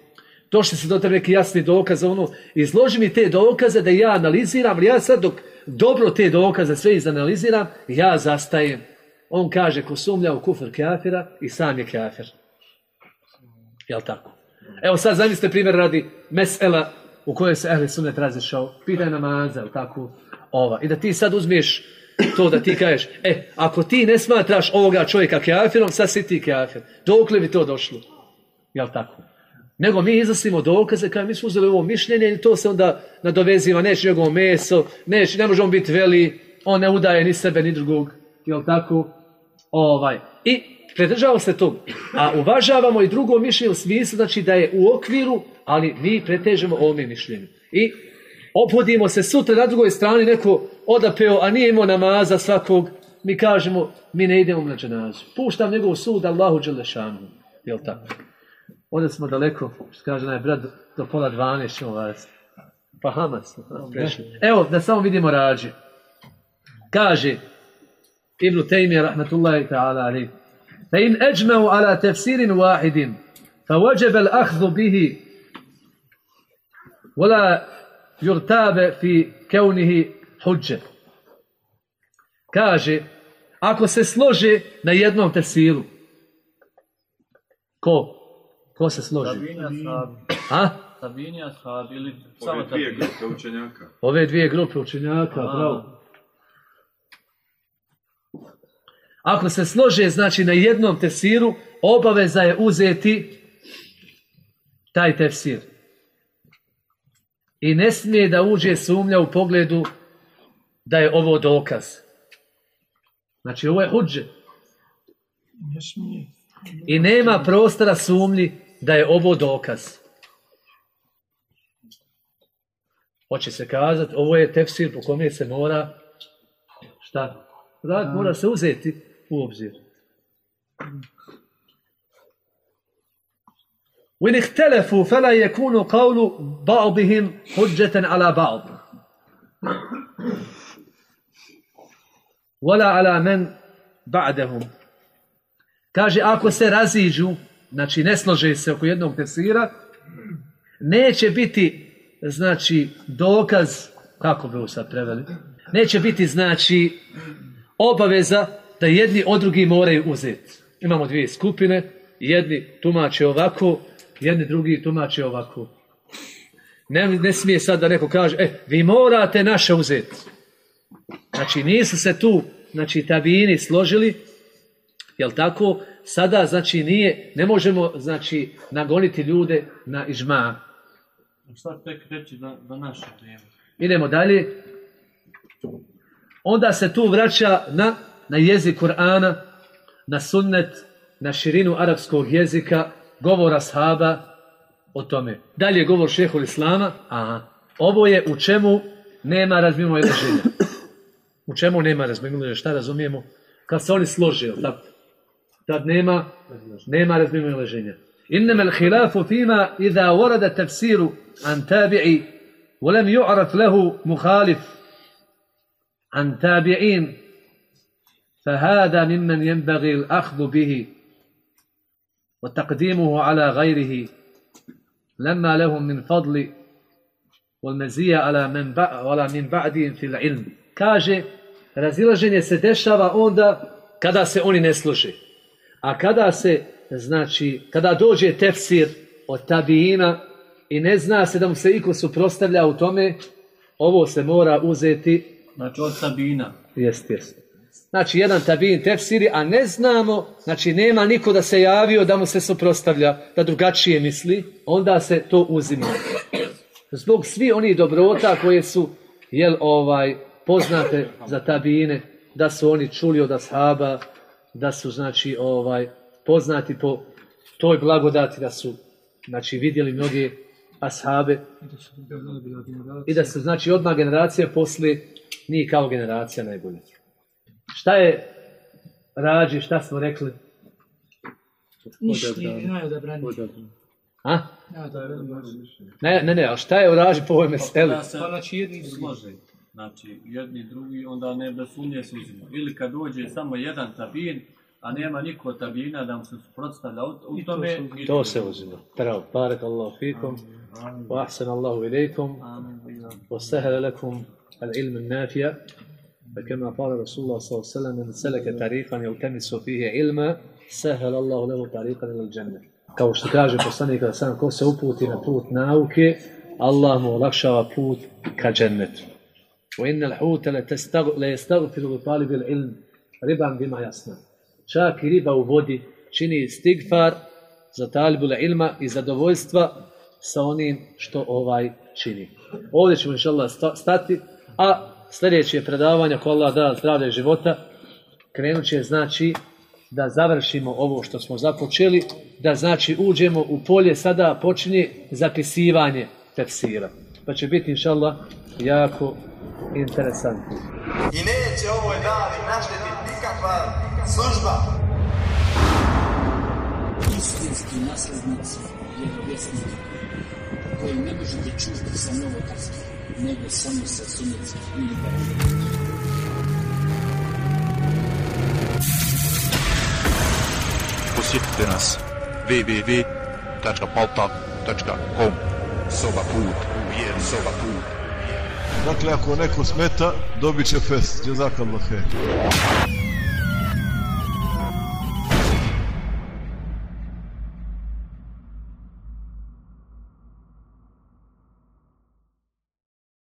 [SPEAKER 3] Došli se do tebe neki jasni dokaz, ono, izloži mi te dokaze da ja analiziram, ali ja sad dok dobro te dokaze sve izanaliziram, ja zastajem. On kaže ko sumlja u kufr kafira i sam je kafir. Jel tako? Evo sad zamislite primjer radi mesela u kojoj se ehli sunnet razišao. Pitanje namaza, jel tako? Ova. I da ti sad uzmiješ to da ti kažeš, e, ako ti ne smatraš ovoga čovjeka kafirom, sad si ti kafir. Dokle bi to došlo? Jel tako? Nego mi iznosimo dokaze, kao mi smo uzeli ovo mišljenje i to se onda nadoveziva, neće njegovo meso, neće, ne može on biti veli, on ne udaje ni sebe ni drugog, jel tako? Ovaj. I predržava se to. A uvažavamo i drugo mišljenje u smislu, znači da je u okviru, ali mi pretežemo ovome mišljenju. I ophodimo se sutra na drugoj strani neko odapeo, a nije imao namaza svakog, mi kažemo, mi ne idemo na dženazu. Puštam njegov sud Allahu Đelešanu. Jel tako? Ovdje smo daleko, što kaže naj brat, do pola dvanešć vas. Pa Hamas. Evo, da samo vidimo rađe. Kaže, Ibn Taymi, rahmetullahi ta'ala, ali, fa in eđmeu ala tefsirin wahidin, fa wajab al ahzu bihi, wala yurtabe fi keunihi huđe. Kaže, ako se slože na jednom tefsiru, ko? Ko se složi?
[SPEAKER 11] Tabinija sahabi.
[SPEAKER 3] A?
[SPEAKER 11] Tabinija sahabi ili samo
[SPEAKER 13] Ove dvije grupe učenjaka.
[SPEAKER 3] Ove dvije grupe učenjaka,
[SPEAKER 11] A.
[SPEAKER 3] bravo. Ako se slože, znači na jednom tefsiru, obaveza je uzeti taj tefsir. I ne smije da uđe sumnja u pogledu da je ovo dokaz. Znači ovo je huđe.
[SPEAKER 16] Ne smije.
[SPEAKER 3] I nema prostora sumnji da je ovo dokaz. Hoće se kazati, ovo je tefsir po kome se mora, šta? Rad mora se uzeti u obzir. وإن اختلفوا فلا يكون قول بعضهم حجة على بعض ولا على من بعدهم Kaže, ako se raziđu, znači ne slože se oko jednog tefsira, neće biti, znači, dokaz, kako bi ovo sad preveli, neće biti, znači, obaveza da jedni od drugi moraju uzeti. Imamo dvije skupine, jedni tumače ovako, jedni drugi tumače ovako. Ne, ne smije sad da neko kaže, e, vi morate naše uzeti. Znači, nisu se tu, znači, tabini složili, Jel tako? Sada, znači, nije, ne možemo, znači, nagoniti ljude na ižma.
[SPEAKER 11] Šta tek reći za, za naše vrijeme?
[SPEAKER 3] Idemo dalje. Onda se tu vraća na, na jezik Kur'ana, na sunnet, na širinu arapskog jezika, govora sahaba o tome. Dalje govor šehol Islama, aha, ovo je u čemu nema razmimo. U čemu nema razmimo šta razumijemo? Kad se oni slože, tako? Tad nema nema razmimoilaženja. إنما الخلاف فيما إذا ورد التفسير عن تابعي ولم يعرف له مخالف عن تابعين فهذا ممن ينبغي الأخذ به وتقديمه على غيره. لما لهم من فضل والمزية على من بع- ولا من بعدهم في العلم. kaže razilaženje se dešava onda kada se a kada se znači kada dođe tefsir od tabijina i ne zna se da mu se iko suprostavlja u tome ovo se mora uzeti
[SPEAKER 11] Znači od Sabina.
[SPEAKER 3] Jest, jest. Znači, jedan tabin tefsiri, a ne znamo, znači nema niko da se javio da mu se suprostavlja, da drugačije misli, onda se to uzima. Zbog svi oni dobrota koje su, jel, ovaj, poznate za tabine, da su oni čuli od ashaba, da su, znači, ovaj, poznati po toj blagodati, da su, znači, vidjeli mnoge ashabe, i da su, znači, odmah generacija poslije nije kao generacija najbolja. Šta je rađi, šta smo rekli?
[SPEAKER 16] Ništa, najodabraniji.
[SPEAKER 3] A? Ne, ne, ne, a šta je u rađi po ovoj meseli?
[SPEAKER 11] Se
[SPEAKER 16] Pa znači jedni
[SPEAKER 11] slože. Znači, jedni i drugi, onda ne da sunje se uzima. Ili kad dođe samo jedan tabin, a nema niko tabina da mu se suprotstavlja u, u
[SPEAKER 16] I to
[SPEAKER 11] tome.
[SPEAKER 16] se
[SPEAKER 3] To se uzima. Pravo, barak Allahu fikum, wa ahsan Allahu ilaikum, wa sahara lakum al-ilm al-nafija, فكما قال رسول الله صلى الله عليه وسلم من سلك طريقا يلتمس فيه علما سهل الله له طريقا إلى الجنه kao što kaže poslanik da sam ko se uputi na put nauke Allah mu olakšava put ka džennetu وإن الحوت لتستغ... ليستغفر لطالب العلم riba bima jasna. Čak i riba u vodi čini stigfar za talibul ilma i zadovoljstva sa onim što ovaj čini. Ovdje ćemo inša Allah sta- stati, a sljedeće predavanje, ako Allah da zdravlje života, krenut će znači da završimo ovo što smo započeli, da znači uđemo u polje, sada počinje zapisivanje tefsira. Pa će biti inša Allah jako interesantno.
[SPEAKER 5] I neće ovoj dali naštetiti nikakva služba.
[SPEAKER 6] Istinski naslednici vjerovjesnika koji ne možete čuti sa novotarskih, nego samo sa sunetskih ili
[SPEAKER 7] Posjetite nas www.palta.com Soba put u vjeru. Soba put.
[SPEAKER 8] Dakle, ako neko smeta, dobit će fest. Jazakallah.